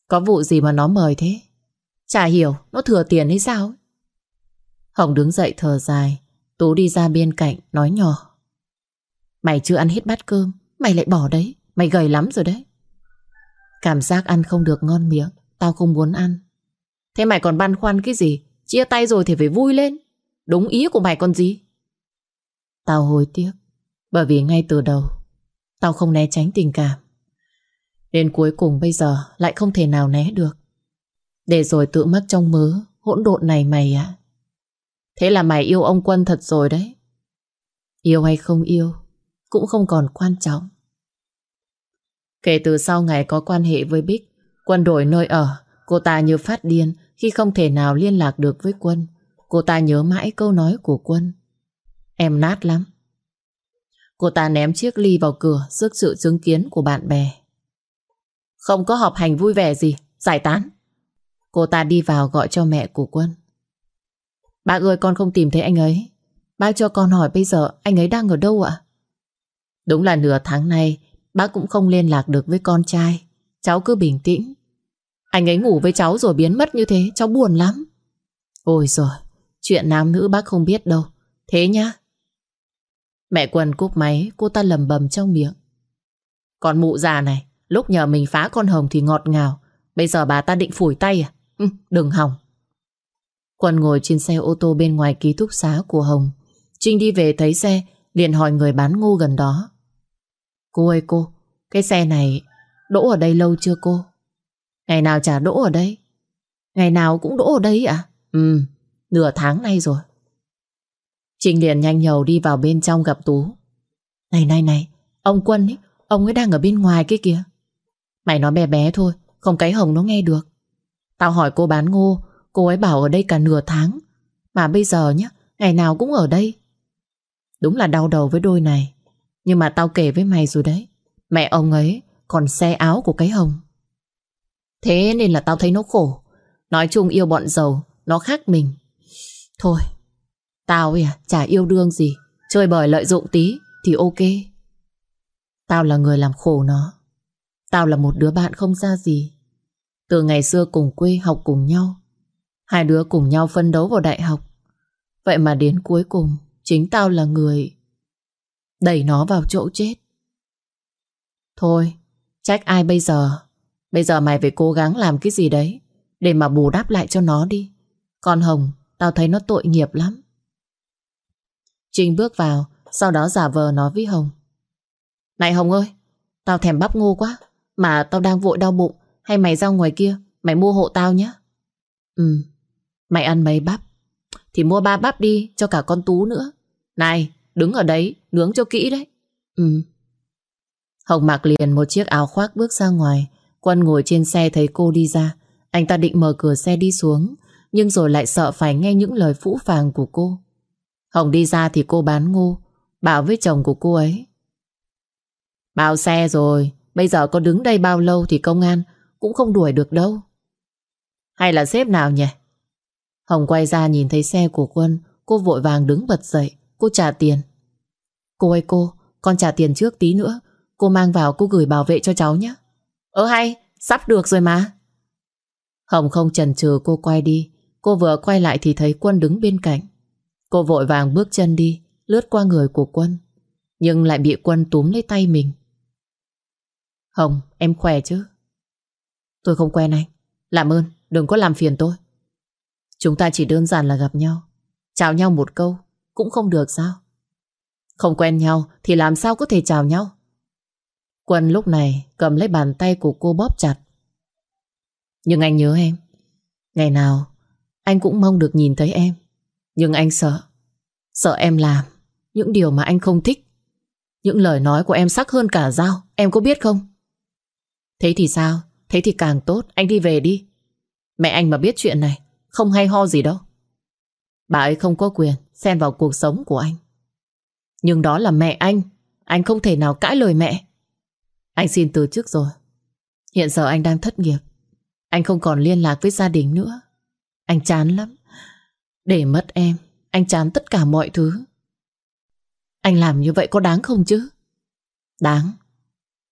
Có vụ gì mà nó mời thế? Chả hiểu, nó thừa tiền hay sao? Hồng đứng dậy thở dài, Tú đi ra bên cạnh, nói nhỏ. Mày chưa ăn hết bát cơm, mày lại bỏ đấy, mày gầy lắm rồi đấy. Cảm giác ăn không được ngon miệng, tao không muốn ăn. Thế mày còn băn khoăn cái gì? Chia tay rồi thì phải vui lên. Đúng ý của mày còn gì? Tao hối tiếc, bởi vì ngay từ đầu, tao không né tránh tình cảm. Đến cuối cùng bây giờ lại không thể nào né được. Để rồi tự mắc trong mớ hỗn độn này mày ạ. Thế là mày yêu ông Quân thật rồi đấy. Yêu hay không yêu cũng không còn quan trọng. Kể từ sau ngày có quan hệ với Bích, Quân đổi nơi ở, cô ta như phát điên khi không thể nào liên lạc được với Quân. Cô ta nhớ mãi câu nói của Quân. Em nát lắm. Cô ta ném chiếc ly vào cửa trước sự chứng kiến của bạn bè. Không có họp hành vui vẻ gì, giải tán. Cô ta đi vào gọi cho mẹ của Quân. Bác ơi con không tìm thấy anh ấy. Bác cho con hỏi bây giờ anh ấy đang ở đâu ạ? Đúng là nửa tháng nay bác cũng không liên lạc được với con trai. Cháu cứ bình tĩnh. Anh ấy ngủ với cháu rồi biến mất như thế, cháu buồn lắm. Ôi rồi, chuyện nam nữ bác không biết đâu. Thế nhá. Mẹ Quân cúp máy, cô ta lầm bầm trong miệng. Con mụ già này, lúc nhờ mình phá con Hồng thì ngọt ngào. Bây giờ bà ta định phủi tay à? Ừ, đừng hỏng. Quân ngồi trên xe ô tô bên ngoài ký túc xá của Hồng. Trinh đi về thấy xe, liền hỏi người bán ngô gần đó. Cô ơi cô, cái xe này đỗ ở đây lâu chưa cô? Ngày nào chả đỗ ở đây? Ngày nào cũng đỗ ở đây à? Ừ, nửa tháng nay rồi. Trinh liền nhanh nhầu đi vào bên trong gặp Tú. Này này này, ông Quân ấy, ông ấy đang ở bên ngoài kia kìa. Mày nói bé bé thôi, không cái hồng nó nghe được. Tao hỏi cô bán ngô, cô ấy bảo ở đây cả nửa tháng. Mà bây giờ nhá, ngày nào cũng ở đây. Đúng là đau đầu với đôi này. Nhưng mà tao kể với mày rồi đấy. Mẹ ông ấy còn xe áo của cái hồng. Thế nên là tao thấy nó khổ. Nói chung yêu bọn giàu, nó khác mình. Thôi, tao à, chả yêu đương gì. Chơi bời lợi dụng tí thì ok. Tao là người làm khổ nó. Tao là một đứa bạn không ra gì. Từ ngày xưa cùng quê học cùng nhau. Hai đứa cùng nhau phân đấu vào đại học. Vậy mà đến cuối cùng, chính tao là người đẩy nó vào chỗ chết. Thôi, trách ai bây giờ? Bây giờ mày phải cố gắng làm cái gì đấy để mà bù đắp lại cho nó đi. Còn Hồng, tao thấy nó tội nghiệp lắm. Trinh bước vào, sau đó giả vờ nói với Hồng. Này Hồng ơi, tao thèm bắp ngô quá, mà tao đang vội đau bụng, hay mày ra ngoài kia, mày mua hộ tao nhé. Ừ, mày ăn mấy bắp, thì mua ba bắp đi cho cả con Tú nữa. Này, đứng ở đấy, nướng cho kỹ đấy. Ừ. Hồng mặc liền một chiếc áo khoác bước ra ngoài, Quân ngồi trên xe thấy cô đi ra. Anh ta định mở cửa xe đi xuống, nhưng rồi lại sợ phải nghe những lời phũ phàng của cô. Hồng đi ra thì cô bán ngô, bảo với chồng của cô ấy. Bao xe rồi, bây giờ có đứng đây bao lâu thì công an cũng không đuổi được đâu. Hay là xếp nào nhỉ? Hồng quay ra nhìn thấy xe của Quân, cô vội vàng đứng bật dậy, cô trả tiền. Cô ơi cô, con trả tiền trước tí nữa, cô mang vào cô gửi bảo vệ cho cháu nhé. Ơ hay, sắp được rồi mà. Hồng không chần chừ cô quay đi, cô vừa quay lại thì thấy Quân đứng bên cạnh. Cô vội vàng bước chân đi, lướt qua người của Quân, nhưng lại bị Quân túm lấy tay mình. Hồng, em khỏe chứ? Tôi không quen anh. Làm ơn, đừng có làm phiền tôi. Chúng ta chỉ đơn giản là gặp nhau. Chào nhau một câu, cũng không được sao? Không quen nhau thì làm sao có thể chào nhau? Quân lúc này cầm lấy bàn tay của cô bóp chặt. Nhưng anh nhớ em. Ngày nào anh cũng mong được nhìn thấy em. Nhưng anh sợ. Sợ em làm những điều mà anh không thích. Những lời nói của em sắc hơn cả dao. Em có biết không? Thế thì sao? Thế thì càng tốt. Anh đi về đi. Mẹ anh mà biết chuyện này, không hay ho gì đâu. Bà ấy không có quyền xen vào cuộc sống của anh. Nhưng đó là mẹ anh. Anh không thể nào cãi lời mẹ. Anh xin từ chức rồi. Hiện giờ anh đang thất nghiệp. Anh không còn liên lạc với gia đình nữa. Anh chán lắm. Để mất em, anh chán tất cả mọi thứ. Anh làm như vậy có đáng không chứ? Đáng.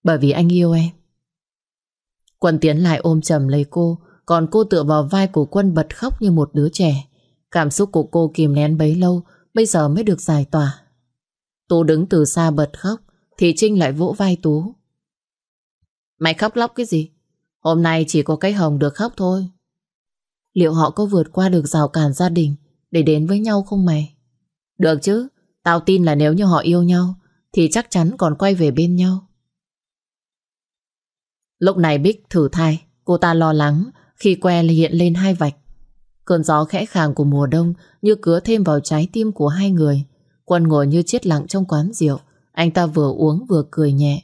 Bởi vì anh yêu em. Quân tiến lại ôm chầm lấy cô, còn cô tựa vào vai của Quân bật khóc như một đứa trẻ. Cảm xúc của cô kìm nén bấy lâu, bây giờ mới được giải tỏa. Tú đứng từ xa bật khóc, thì Trinh lại vỗ vai Tú. Mày khóc lóc cái gì? Hôm nay chỉ có cái hồng được khóc thôi. Liệu họ có vượt qua được rào cản gia đình để đến với nhau không mày? Được chứ, tao tin là nếu như họ yêu nhau thì chắc chắn còn quay về bên nhau. Lúc này Bích thử thai, cô ta lo lắng khi que hiện lên hai vạch. Cơn gió khẽ khàng của mùa đông như cứa thêm vào trái tim của hai người. Quân ngồi như chết lặng trong quán rượu. Anh ta vừa uống vừa cười nhẹ.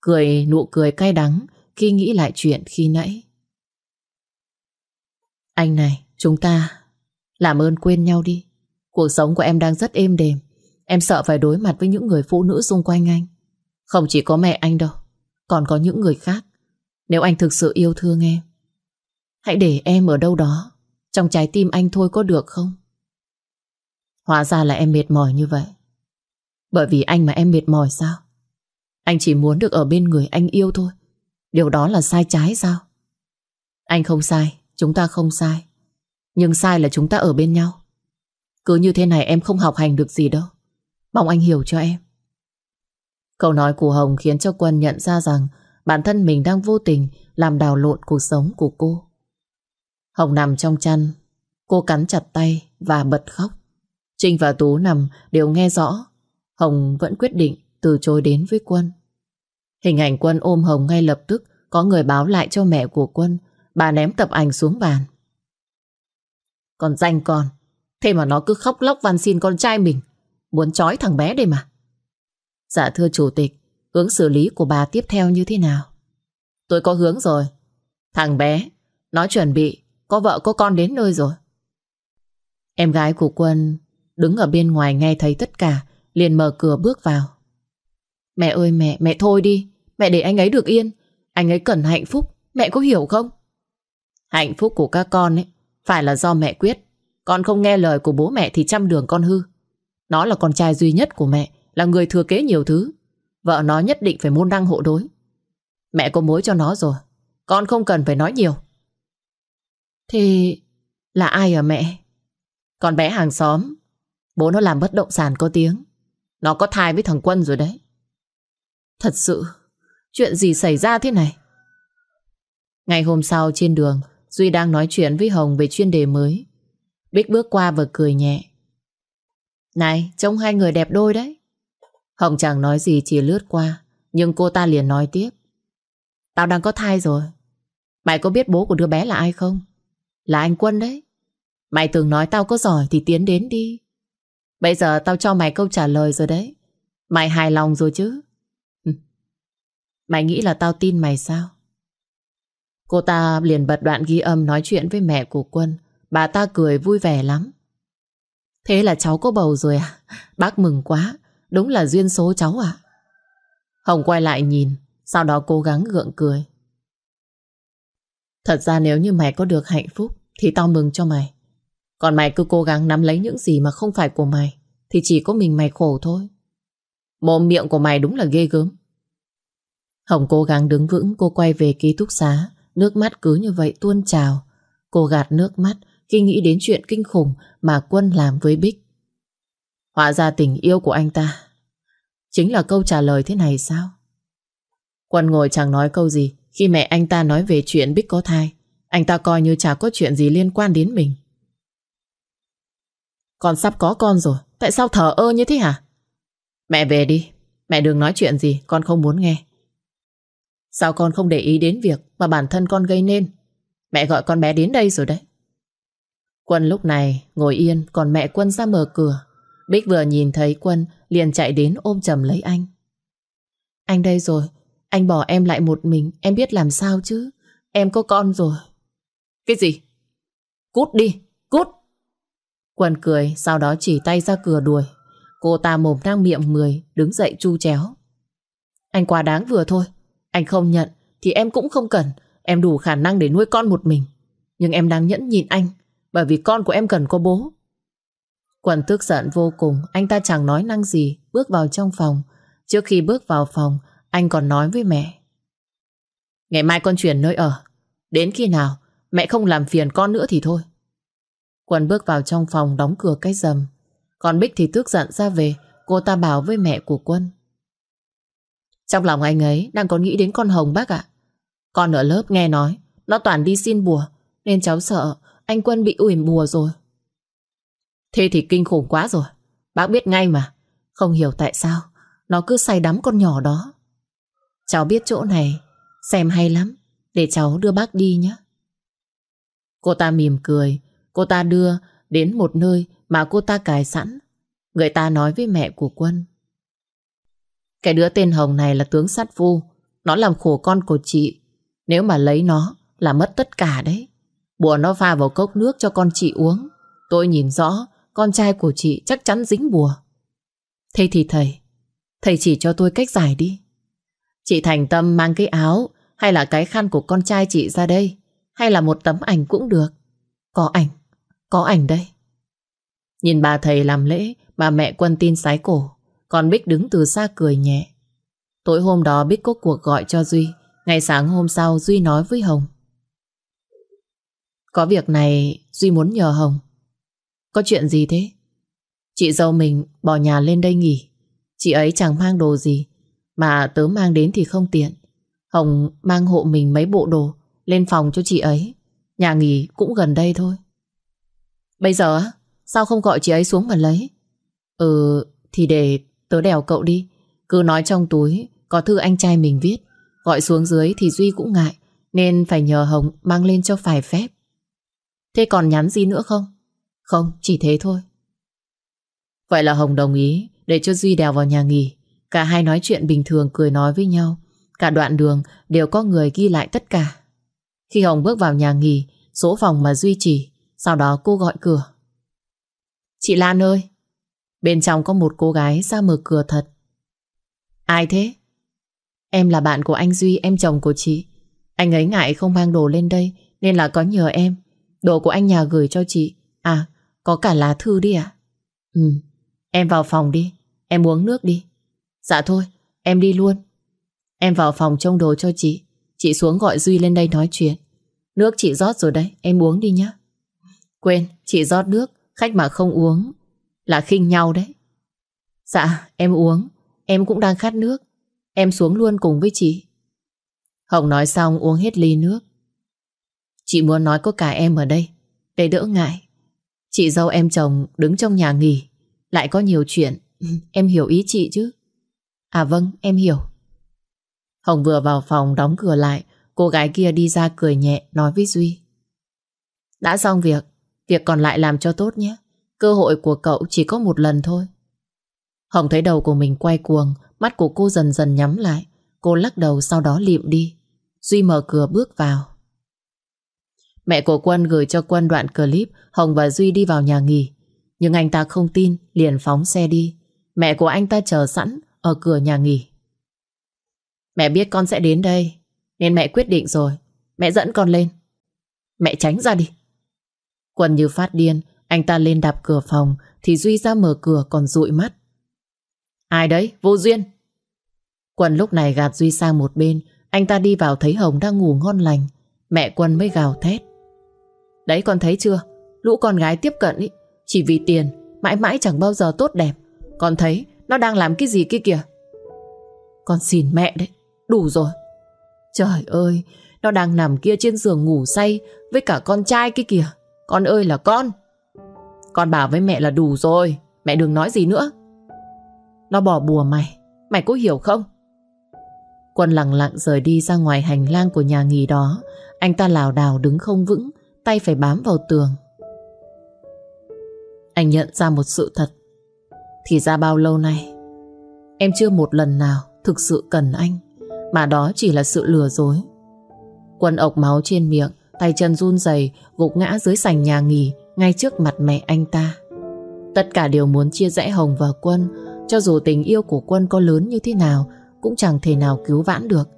Cười nụ cười cay đắng khi nghĩ lại chuyện khi nãy. Anh này, chúng ta làm ơn quên nhau đi. Cuộc sống của em đang rất êm đềm. Em sợ phải đối mặt với những người phụ nữ xung quanh anh. Không chỉ có mẹ anh đâu, còn có những người khác. Nếu anh thực sự yêu thương em, hãy để em ở đâu đó, trong trái tim anh thôi có được không? Hóa ra là em mệt mỏi như vậy. Bởi vì anh mà em mệt mỏi sao? Anh chỉ muốn được ở bên người anh yêu thôi. Điều đó là sai trái sao? Anh không sai, chúng ta không sai. Nhưng sai là chúng ta ở bên nhau. Cứ như thế này em không học hành được gì đâu. Mong anh hiểu cho em. Câu nói của Hồng khiến cho Quân nhận ra rằng bản thân mình đang vô tình làm đào lộn cuộc sống của cô. Hồng nằm trong chăn, cô cắn chặt tay và bật khóc. Trinh và Tú nằm đều nghe rõ. Hồng vẫn quyết định từ chối đến với Quân. Hình ảnh Quân ôm Hồng ngay lập tức có người báo lại cho mẹ của Quân. Bà ném tập ảnh xuống bàn. Còn danh con, thế mà nó cứ khóc lóc van xin con trai mình. Muốn trói thằng bé đây mà. Dạ thưa chủ tịch, hướng xử lý của bà tiếp theo như thế nào? Tôi có hướng rồi. Thằng bé, nó chuẩn bị, có vợ có con đến nơi rồi. Em gái của Quân đứng ở bên ngoài nghe thấy tất cả, liền mở cửa bước vào. Mẹ ơi mẹ, mẹ thôi đi, mẹ để anh ấy được yên. Anh ấy cần hạnh phúc, mẹ có hiểu không? Hạnh phúc của các con ấy, phải là do mẹ quyết. Con không nghe lời của bố mẹ thì trăm đường con hư. Nó là con trai duy nhất của mẹ, là người thừa kế nhiều thứ. Vợ nó nhất định phải môn đăng hộ đối. Mẹ có mối cho nó rồi. Con không cần phải nói nhiều. Thì là ai à mẹ? Con bé hàng xóm. Bố nó làm bất động sản có tiếng. Nó có thai với thằng Quân rồi đấy. Thật sự, chuyện gì xảy ra thế này? Ngày hôm sau trên đường, Duy đang nói chuyện với Hồng về chuyên đề mới. Bích bước qua và cười nhẹ. Này, trông hai người đẹp đôi đấy. Hồng chẳng nói gì chỉ lướt qua, nhưng cô ta liền nói tiếp. Tao đang có thai rồi. Mày có biết bố của đứa bé là ai không? Là anh Quân đấy. Mày từng nói tao có giỏi thì tiến đến đi. Bây giờ tao cho mày câu trả lời rồi đấy. Mày hài lòng rồi chứ? Mày nghĩ là tao tin mày sao? Cô ta liền bật đoạn ghi âm nói chuyện với mẹ của Quân. Bà ta cười vui vẻ lắm. Thế là cháu có bầu rồi à? Bác mừng quá. Đúng là duyên số cháu à? Hồng quay lại nhìn, sau đó cố gắng gượng cười. Thật ra nếu như mày có được hạnh phúc thì tao mừng cho mày. Còn mày cứ cố gắng nắm lấy những gì mà không phải của mày thì chỉ có mình mày khổ thôi. Mồm miệng của mày đúng là ghê gớm. Hồng cố gắng đứng vững cô quay về ký túc xá Nước mắt cứ như vậy tuôn trào Cô gạt nước mắt khi nghĩ đến chuyện kinh khủng mà Quân làm với Bích. Hóa ra tình yêu của anh ta chính là câu trả lời thế này sao? Quân ngồi chẳng nói câu gì khi mẹ anh ta nói về chuyện Bích có thai. Anh ta coi như chả có chuyện gì liên quan đến mình. Con sắp có con rồi, tại sao thở ơ như thế hả? Mẹ về đi, mẹ đừng nói chuyện gì, con không muốn nghe. Sao con không để ý đến việc mà bản thân con gây nên? Mẹ gọi con bé đến đây rồi đấy. Quân lúc này ngồi yên còn mẹ Quân ra mở cửa. Bích vừa nhìn thấy Quân liền chạy đến ôm chầm lấy anh. Anh đây rồi, anh bỏ em lại một mình, em biết làm sao chứ. Em có con rồi. Cái gì? Cút đi, cút. Quân cười, sau đó chỉ tay ra cửa đuổi. Cô ta mồm đang miệng mười, đứng dậy chu chéo. Anh quá đáng vừa thôi. Anh không nhận thì em cũng không cần. Em đủ khả năng để nuôi con một mình. Nhưng em đang nhẫn nhịn anh bởi vì con của em cần có bố. Quần tức giận vô cùng, anh ta chẳng nói năng gì, bước vào trong phòng. Trước khi bước vào phòng, anh còn nói với mẹ. Ngày mai con chuyển nơi ở. Đến khi nào mẹ không làm phiền con nữa thì thôi. Quân bước vào trong phòng đóng cửa cái rầm. Còn Bích thì tức giận ra về, cô ta bảo với mẹ của Quân. Trong lòng anh ấy đang còn nghĩ đến con Hồng bác ạ. Con ở lớp nghe nói, nó toàn đi xin bùa, nên cháu sợ anh Quân bị ủi bùa rồi. Thế thì kinh khủng quá rồi. Bác biết ngay mà. Không hiểu tại sao nó cứ say đắm con nhỏ đó. Cháu biết chỗ này, xem hay lắm. Để cháu đưa bác đi nhé. Cô ta mỉm cười. Cô ta đưa đến một nơi mà cô ta cài sẵn. Người ta nói với mẹ của Quân. Cái đứa tên Hồng này là tướng sát phu. Nó làm khổ con của chị. Nếu mà lấy nó là mất tất cả đấy. Bùa nó pha vào cốc nước cho con chị uống. Tôi nhìn rõ con trai của chị chắc chắn dính bùa. Thế thì thầy, thầy chỉ cho tôi cách giải đi. Chị thành tâm mang cái áo hay là cái khăn của con trai chị ra đây. Hay là một tấm ảnh cũng được. Có ảnh, có ảnh đây. Nhìn bà thầy làm lễ, bà mẹ quân tin sái cổ. Còn Bích đứng từ xa cười nhẹ. Tối hôm đó Bích có cuộc gọi cho Duy. Ngày sáng hôm sau Duy nói với Hồng. Có việc này Duy muốn nhờ Hồng. Có chuyện gì thế? Chị dâu mình bỏ nhà lên đây nghỉ. Chị ấy chẳng mang đồ gì, mà tớ mang đến thì không tiện. Hồng mang hộ mình mấy bộ đồ lên phòng cho chị ấy. Nhà nghỉ cũng gần đây thôi. Bây giờ á, sao không gọi chị ấy xuống mà lấy? Ừ, thì để tớ đèo cậu đi. Cứ nói trong túi có thư anh trai mình viết. Gọi xuống dưới thì Duy cũng ngại, nên phải nhờ Hồng mang lên cho phải phép. Thế còn nhắn gì nữa không? Không, chỉ thế thôi. Vậy là Hồng đồng ý để cho Duy đèo vào nhà nghỉ. Cả hai nói chuyện bình thường cười nói với nhau. Cả đoạn đường đều có người ghi lại tất cả. Khi Hồng bước vào nhà nghỉ, số phòng mà Duy chỉ, sau đó cô gọi cửa. Chị Lan ơi! Bên trong có một cô gái ra mở cửa thật. Ai thế? Em là bạn của anh Duy, em chồng của chị. Anh ấy ngại không mang đồ lên đây nên là có nhờ em. Đồ của anh nhà gửi cho chị. À, có cả lá thư đi à? Ừ, em vào phòng đi. Em uống nước đi. Dạ thôi, em đi luôn. Em vào phòng trông đồ cho chị. Chị xuống gọi Duy lên đây nói chuyện. Nước chị rót rồi đấy, em uống đi nhá Quên, chị rót nước, khách mà không uống là khinh nhau đấy. Dạ, em uống. Em cũng đang khát nước. Em xuống luôn cùng với chị. Hồng nói xong uống hết ly nước. Chị muốn nói có cả em ở đây, để đỡ ngại. Chị dâu em chồng đứng trong nhà nghỉ, lại có nhiều chuyện. (laughs) Em hiểu ý chị chứ? À vâng, em hiểu. Hồng vừa vào phòng đóng cửa lại, cô gái kia đi ra cười nhẹ nói với Duy. Đã xong việc, việc còn lại làm cho tốt nhé. Cơ hội của cậu chỉ có một lần thôi. Hồng thấy đầu của mình quay cuồng, mắt của cô dần dần nhắm lại. Cô lắc đầu sau đó liệm đi. Duy mở cửa bước vào. Mẹ của Quân gửi cho Quân đoạn clip Hồng và Duy đi vào nhà nghỉ. Nhưng anh ta không tin, liền phóng xe đi. Mẹ của anh ta chờ sẵn ở cửa nhà nghỉ. Mẹ biết con sẽ đến đây, nên mẹ quyết định rồi. Mẹ dẫn con lên. Mẹ tránh ra đi. Quân như phát điên, anh ta lên đạp cửa phòng, thì Duy ra mở cửa còn dụi mắt. Ai đấy? Vô duyên. Quân lúc này gạt Duy sang một bên, anh ta đi vào thấy Hồng đang ngủ ngon lành. Mẹ Quân mới gào thét. Đấy con thấy chưa? Lũ con gái tiếp cận ý, chỉ vì tiền, mãi mãi chẳng bao giờ tốt đẹp. Con thấy nó đang làm cái gì kia kìa. Con xin mẹ đấy, đủ rồi. Trời ơi, nó đang nằm kia trên giường ngủ say với cả con trai kia kìa. Con ơi là con. Con bảo với mẹ là đủ rồi, mẹ đừng nói gì nữa. Nó bỏ bùa mày, mày có hiểu không? Quân lặng lặng rời đi ra ngoài hành lang của nhà nghỉ đó. Anh ta lảo đảo đứng không vững, tay phải bám vào tường. Anh nhận ra một sự thật. Thì ra bao lâu nay, em chưa một lần nào thực sự cần anh, mà đó chỉ là sự lừa dối. Quân ộc máu trên miệng, tay chân run rẩy gục ngã dưới sành nhà nghỉ ngay trước mặt mẹ anh ta. Tất cả đều muốn chia rẽ Hồng và Quân, cho dù tình yêu của Quân có lớn như thế nào, cũng chẳng thể nào cứu vãn được.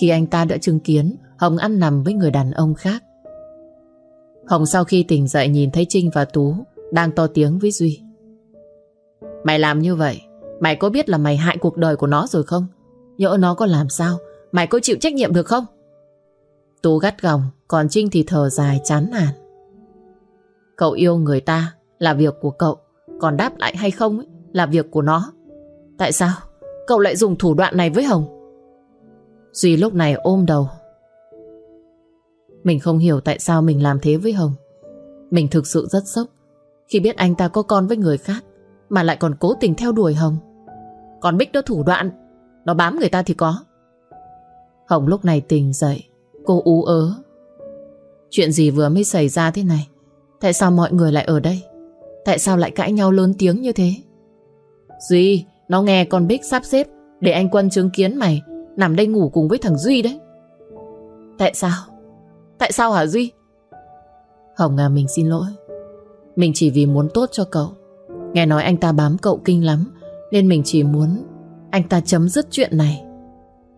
Khi anh ta đã chứng kiến Hồng ăn nằm với người đàn ông khác. Hồng sau khi tỉnh dậy nhìn thấy Trinh và Tú đang to tiếng với Duy. Mày làm như vậy, mày có biết là mày hại cuộc đời của nó rồi không? Nhỡ nó có làm sao, mày có chịu trách nhiệm được không? Tú gắt gỏng, còn Trinh thì thở dài chán nản. Cậu yêu người ta là việc của cậu, còn đáp lại hay không ấy, là việc của nó. Tại sao cậu lại dùng thủ đoạn này với Hồng? Duy lúc này ôm đầu. Mình không hiểu tại sao mình làm thế với Hồng. Mình thực sự rất sốc khi biết anh ta có con với người khác mà lại còn cố tình theo đuổi Hồng. Còn Bích đó thủ đoạn, nó bám người ta thì có. Hồng lúc này tỉnh dậy, cô ú ớ. Chuyện gì vừa mới xảy ra thế này? Tại sao mọi người lại ở đây? Tại sao lại cãi nhau lớn tiếng như thế? Duy, nó nghe con Bích sắp xếp để anh Quân chứng kiến mày nằm đây ngủ cùng với thằng Duy đấy. Tại sao? Tại sao hả Duy? Hồng à mình xin lỗi. Mình chỉ vì muốn tốt cho cậu. Nghe nói anh ta bám cậu kinh lắm nên mình chỉ muốn anh ta chấm dứt chuyện này.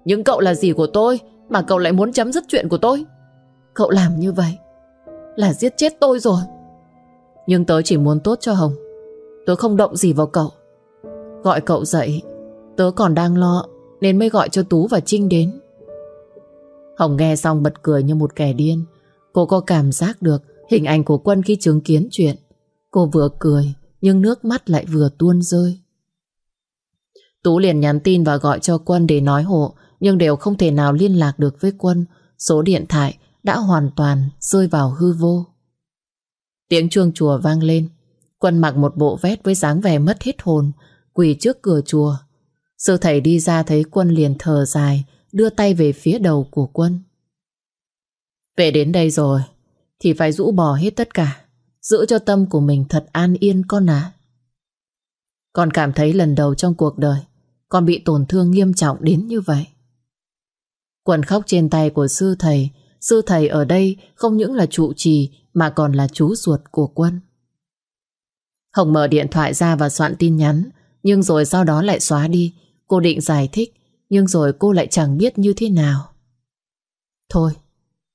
Nhưng cậu là gì của tôi mà cậu lại muốn chấm dứt chuyện của tôi? Cậu làm như vậy là giết chết tôi rồi. Nhưng tớ chỉ muốn tốt cho Hồng. Tớ không động gì vào cậu. Gọi cậu dậy, tớ còn đang lo nên mới gọi cho Tú và Trinh đến. Hồng nghe xong bật cười như một kẻ điên. Cô có cảm giác được hình ảnh của Quân khi chứng kiến chuyện. Cô vừa cười nhưng nước mắt lại vừa tuôn rơi. Tú liền nhắn tin và gọi cho Quân để nói hộ, nhưng đều không thể nào liên lạc được với Quân. Số điện thoại đã hoàn toàn rơi vào hư vô. Tiếng chuông chùa vang lên. Quân mặc một bộ vét với dáng vẻ mất hết hồn, quỳ trước cửa chùa. Sư thầy đi ra thấy Quân liền thở dài, đưa tay về phía đầu của Quân. Về đến đây rồi, thì phải rũ bỏ hết tất cả, giữ cho tâm của mình thật an yên con ạ. Con cảm thấy lần đầu trong cuộc đời, con bị tổn thương nghiêm trọng đến như vậy. Quần khóc trên tay của sư thầy, sư thầy ở đây không những là trụ trì mà còn là chú ruột của quân. Hồng mở điện thoại ra và soạn tin nhắn, nhưng rồi sau đó lại xóa đi. Cô định giải thích, nhưng rồi cô lại chẳng biết như thế nào. Thôi,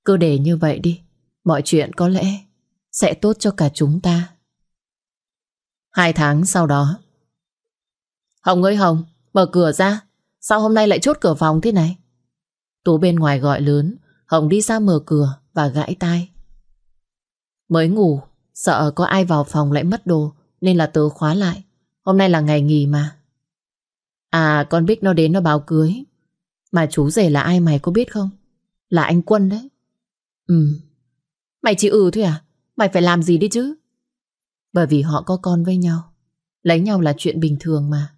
cứ để như vậy đi. Mọi chuyện có lẽ sẽ tốt cho cả chúng ta. Hai tháng sau đó. Hồng ơi Hồng, mở cửa ra. Sao hôm nay lại chốt cửa phòng thế này? Tú bên ngoài gọi lớn, Hồng đi ra mở cửa và gãi tai. Mới ngủ, sợ có ai vào phòng lại mất đồ, nên là tớ khóa lại. Hôm nay là ngày nghỉ mà. À, con Bích nó đến nó báo cưới. Mà chú rể là ai mày có biết không? Là anh Quân đấy. Ừ. Mày chỉ ừ thôi à? Mày phải làm gì đi chứ? Bởi vì họ có con với nhau. Lấy nhau là chuyện bình thường mà.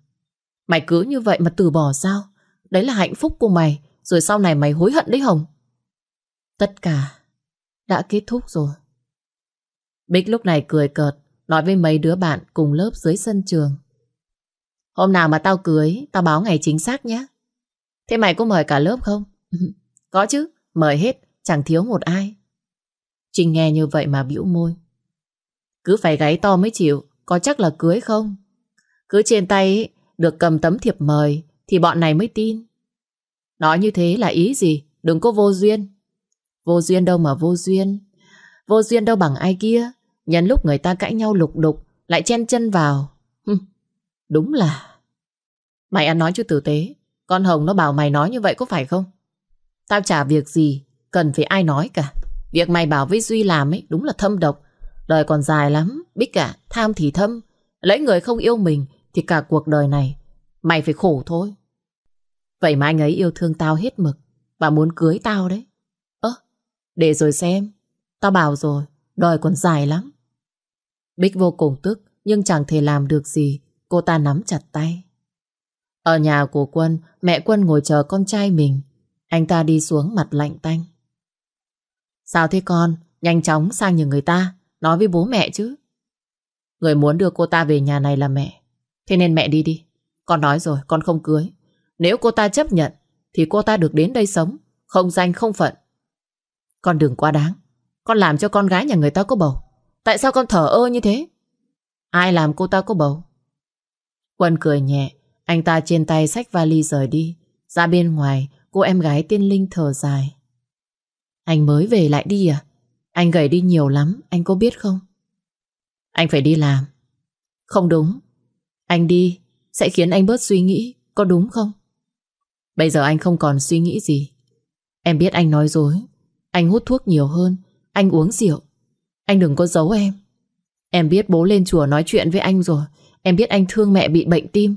Mày cứ như vậy mà từ bỏ sao? Đấy là hạnh phúc của mày. Rồi sau này mày hối hận đấy Hồng. Tất cả đã kết thúc rồi. Bích lúc này cười cợt, nói với mấy đứa bạn cùng lớp dưới sân trường. Hôm nào mà tao cưới, tao báo ngày chính xác nhé. Thế mày có mời cả lớp không? (laughs) có chứ, mời hết, chẳng thiếu một ai. Trinh nghe như vậy mà bĩu môi. Cứ phải gáy to mới chịu, có chắc là cưới không? Cứ trên tay được cầm tấm thiệp mời thì bọn này mới tin. Nói như thế là ý gì? Đừng có vô duyên. Vô duyên đâu mà vô duyên. Vô duyên đâu bằng ai kia. Nhân lúc người ta cãi nhau lục đục, lại chen chân vào. Hừm, đúng là... Mày ăn nói chứ tử tế. Con Hồng nó bảo mày nói như vậy có phải không? Tao chả việc gì, cần phải ai nói cả. Việc mày bảo với Duy làm ấy đúng là thâm độc. Đời còn dài lắm, biết cả, tham thì thâm. Lấy người không yêu mình thì cả cuộc đời này mày phải khổ thôi. Vậy mà anh ấy yêu thương tao hết mực và muốn cưới tao đấy. Để rồi xem. Tao bảo rồi, đòi còn dài lắm. Bích vô cùng tức nhưng chẳng thể làm được gì. Cô ta nắm chặt tay. Ở nhà của Quân, mẹ Quân ngồi chờ con trai mình. Anh ta đi xuống mặt lạnh tanh. Sao thế con? Nhanh chóng sang nhờ người ta. Nói với bố mẹ chứ. Người muốn đưa cô ta về nhà này là mẹ. Thế nên mẹ đi đi. Con nói rồi, con không cưới. Nếu cô ta chấp nhận, thì cô ta được đến đây sống. Không danh không phận. Con đừng quá đáng. Con làm cho con gái nhà người ta có bầu. Tại sao con thở ơ như thế? Ai làm cô ta có bầu? Quân cười nhẹ. Anh ta trên tay xách vali rời đi. Ra bên ngoài, cô em gái tiên Linh thở dài. Anh mới về lại đi à? Anh gầy đi nhiều lắm, anh có biết không? Anh phải đi làm. Không đúng. Anh đi sẽ khiến anh bớt suy nghĩ, có đúng không? Bây giờ anh không còn suy nghĩ gì. Em biết anh nói dối. Anh hút thuốc nhiều hơn. Anh uống rượu. Anh đừng có giấu em. Em biết bố lên chùa nói chuyện với anh rồi. Em biết anh thương mẹ bị bệnh tim.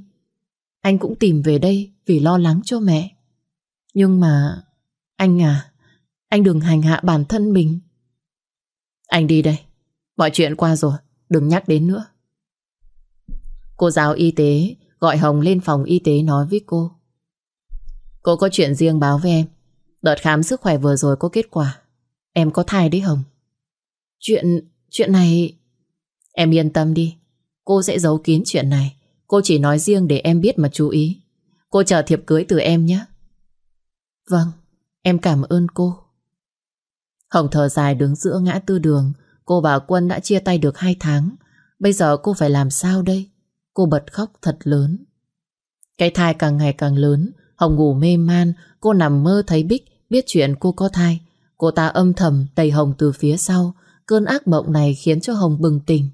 Anh cũng tìm về đây vì lo lắng cho mẹ. Nhưng mà... Anh à, anh đừng hành hạ bản thân mình. Anh đi đây. Mọi chuyện qua rồi, đừng nhắc đến nữa. Cô giáo y tế gọi Hồng lên phòng y tế nói với cô. Cô có chuyện riêng báo với em. Đợt khám sức khỏe vừa rồi có kết quả. Em có thai đấy Hồng. Chuyện... chuyện này... Em yên tâm đi. Cô sẽ giấu kín chuyện này. Cô chỉ nói riêng để em biết mà chú ý. Cô chờ thiệp cưới từ em nhé. Vâng, em cảm ơn cô. Hồng thở dài đứng giữa ngã tư đường. Cô và Quân đã chia tay được hai tháng. Bây giờ cô phải làm sao đây? Cô bật khóc thật lớn. Cái thai càng ngày càng lớn. Hồng ngủ mê man. Cô nằm mơ thấy Bích biết chuyện cô có thai. Cô ta âm thầm đẩy Hồng từ phía sau. Cơn ác mộng này khiến cho Hồng bừng tỉnh.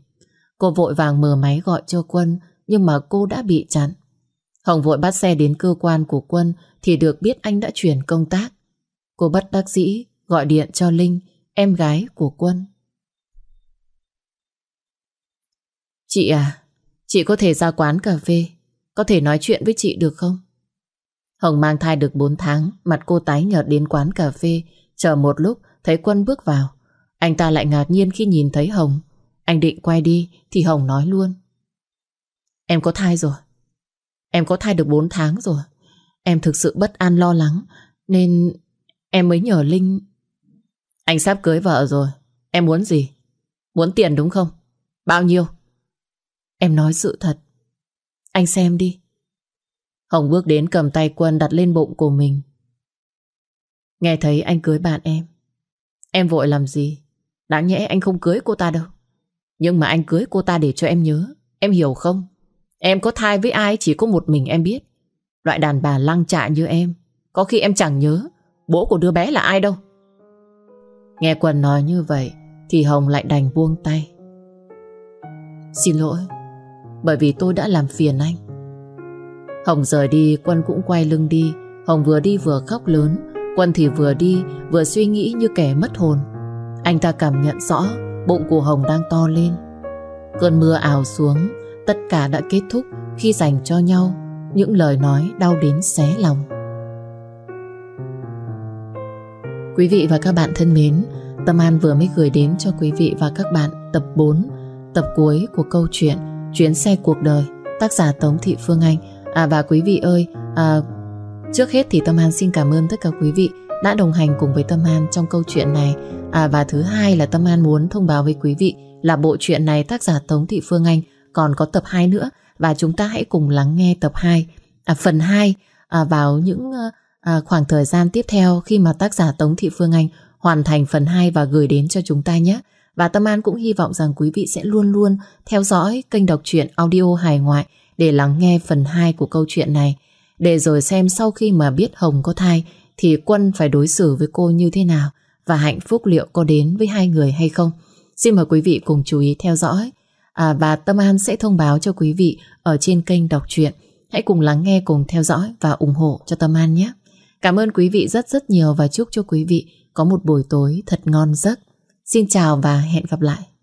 Cô vội vàng mở máy gọi cho Quân nhưng mà cô đã bị chặn. Hồng vội bắt xe đến cơ quan của Quân thì được biết anh đã chuyển công tác. Cô bất đắc dĩ gọi điện cho Linh, em gái của Quân. Chị à, chị có thể ra quán cà phê, có thể nói chuyện với chị được không? Hồng mang thai được 4 tháng, mặt cô tái nhợt đến quán cà phê, chờ một lúc thấy Quân bước vào. Anh ta lại ngạc nhiên khi nhìn thấy Hồng. Anh định quay đi thì Hồng nói luôn. Em có thai rồi. Em có thai được 4 tháng rồi. Em thực sự bất an lo lắng nên em mới nhờ Linh. Anh sắp cưới vợ rồi. Em muốn gì? Muốn tiền đúng không? Bao nhiêu? Em nói sự thật. Anh xem đi. Hồng bước đến cầm tay Quân đặt lên bụng của mình. Nghe thấy anh cưới bạn em. Em vội làm gì? Đáng nhẽ anh không cưới cô ta đâu. Nhưng mà anh cưới cô ta để cho em nhớ. Em hiểu không? Em có thai với ai chỉ có một mình em biết. Loại đàn bà lăng trại như em. Có khi em chẳng nhớ bố của đứa bé là ai đâu. Nghe Quân nói như vậy thì Hồng lại đành buông tay. Xin lỗi, bởi vì tôi đã làm phiền anh. Hồng rời đi, Quân cũng quay lưng đi. Hồng vừa đi vừa khóc lớn. Quân thì vừa đi, vừa suy nghĩ như kẻ mất hồn. Anh ta cảm nhận rõ bụng của Hồng đang to lên. Cơn mưa ảo xuống, tất cả đã kết thúc khi dành cho nhau những lời nói đau đến xé lòng. Quý vị và các bạn thân mến, Tâm An vừa mới gửi đến cho quý vị và các bạn tập 4, tập cuối của câu chuyện Chuyến xe cuộc đời, tác giả Tống Thị Phương Anh. À và quý vị ơi, à, trước hết thì Tâm An xin cảm ơn tất cả quý vị đã đồng hành cùng với Tâm An trong câu chuyện này. À và thứ hai là Tâm An muốn thông báo với quý vị là bộ truyện này tác giả Tống Thị Phương Anh còn có tập 2 nữa và chúng ta hãy cùng lắng nghe tập 2, à, phần 2 à, vào những à, à, khoảng thời gian tiếp theo khi mà tác giả Tống Thị Phương Anh hoàn thành phần 2 và gửi đến cho chúng ta nhé. Và Tâm An cũng hy vọng rằng quý vị sẽ luôn luôn theo dõi kênh đọc truyện audio hài ngoại để lắng nghe phần 2 của câu chuyện này. Để rồi xem sau khi mà biết Hồng có thai thì Quân phải đối xử với cô như thế nào và hạnh phúc liệu có đến với hai người hay không. Xin mời quý vị cùng chú ý theo dõi. À, và Tâm An sẽ thông báo cho quý vị ở trên kênh đọc truyện. Hãy cùng lắng nghe, cùng theo dõi và ủng hộ cho Tâm An nhé. Cảm ơn quý vị rất rất nhiều và chúc cho quý vị có một buổi tối thật ngon giấc. Xin chào và hẹn gặp lại.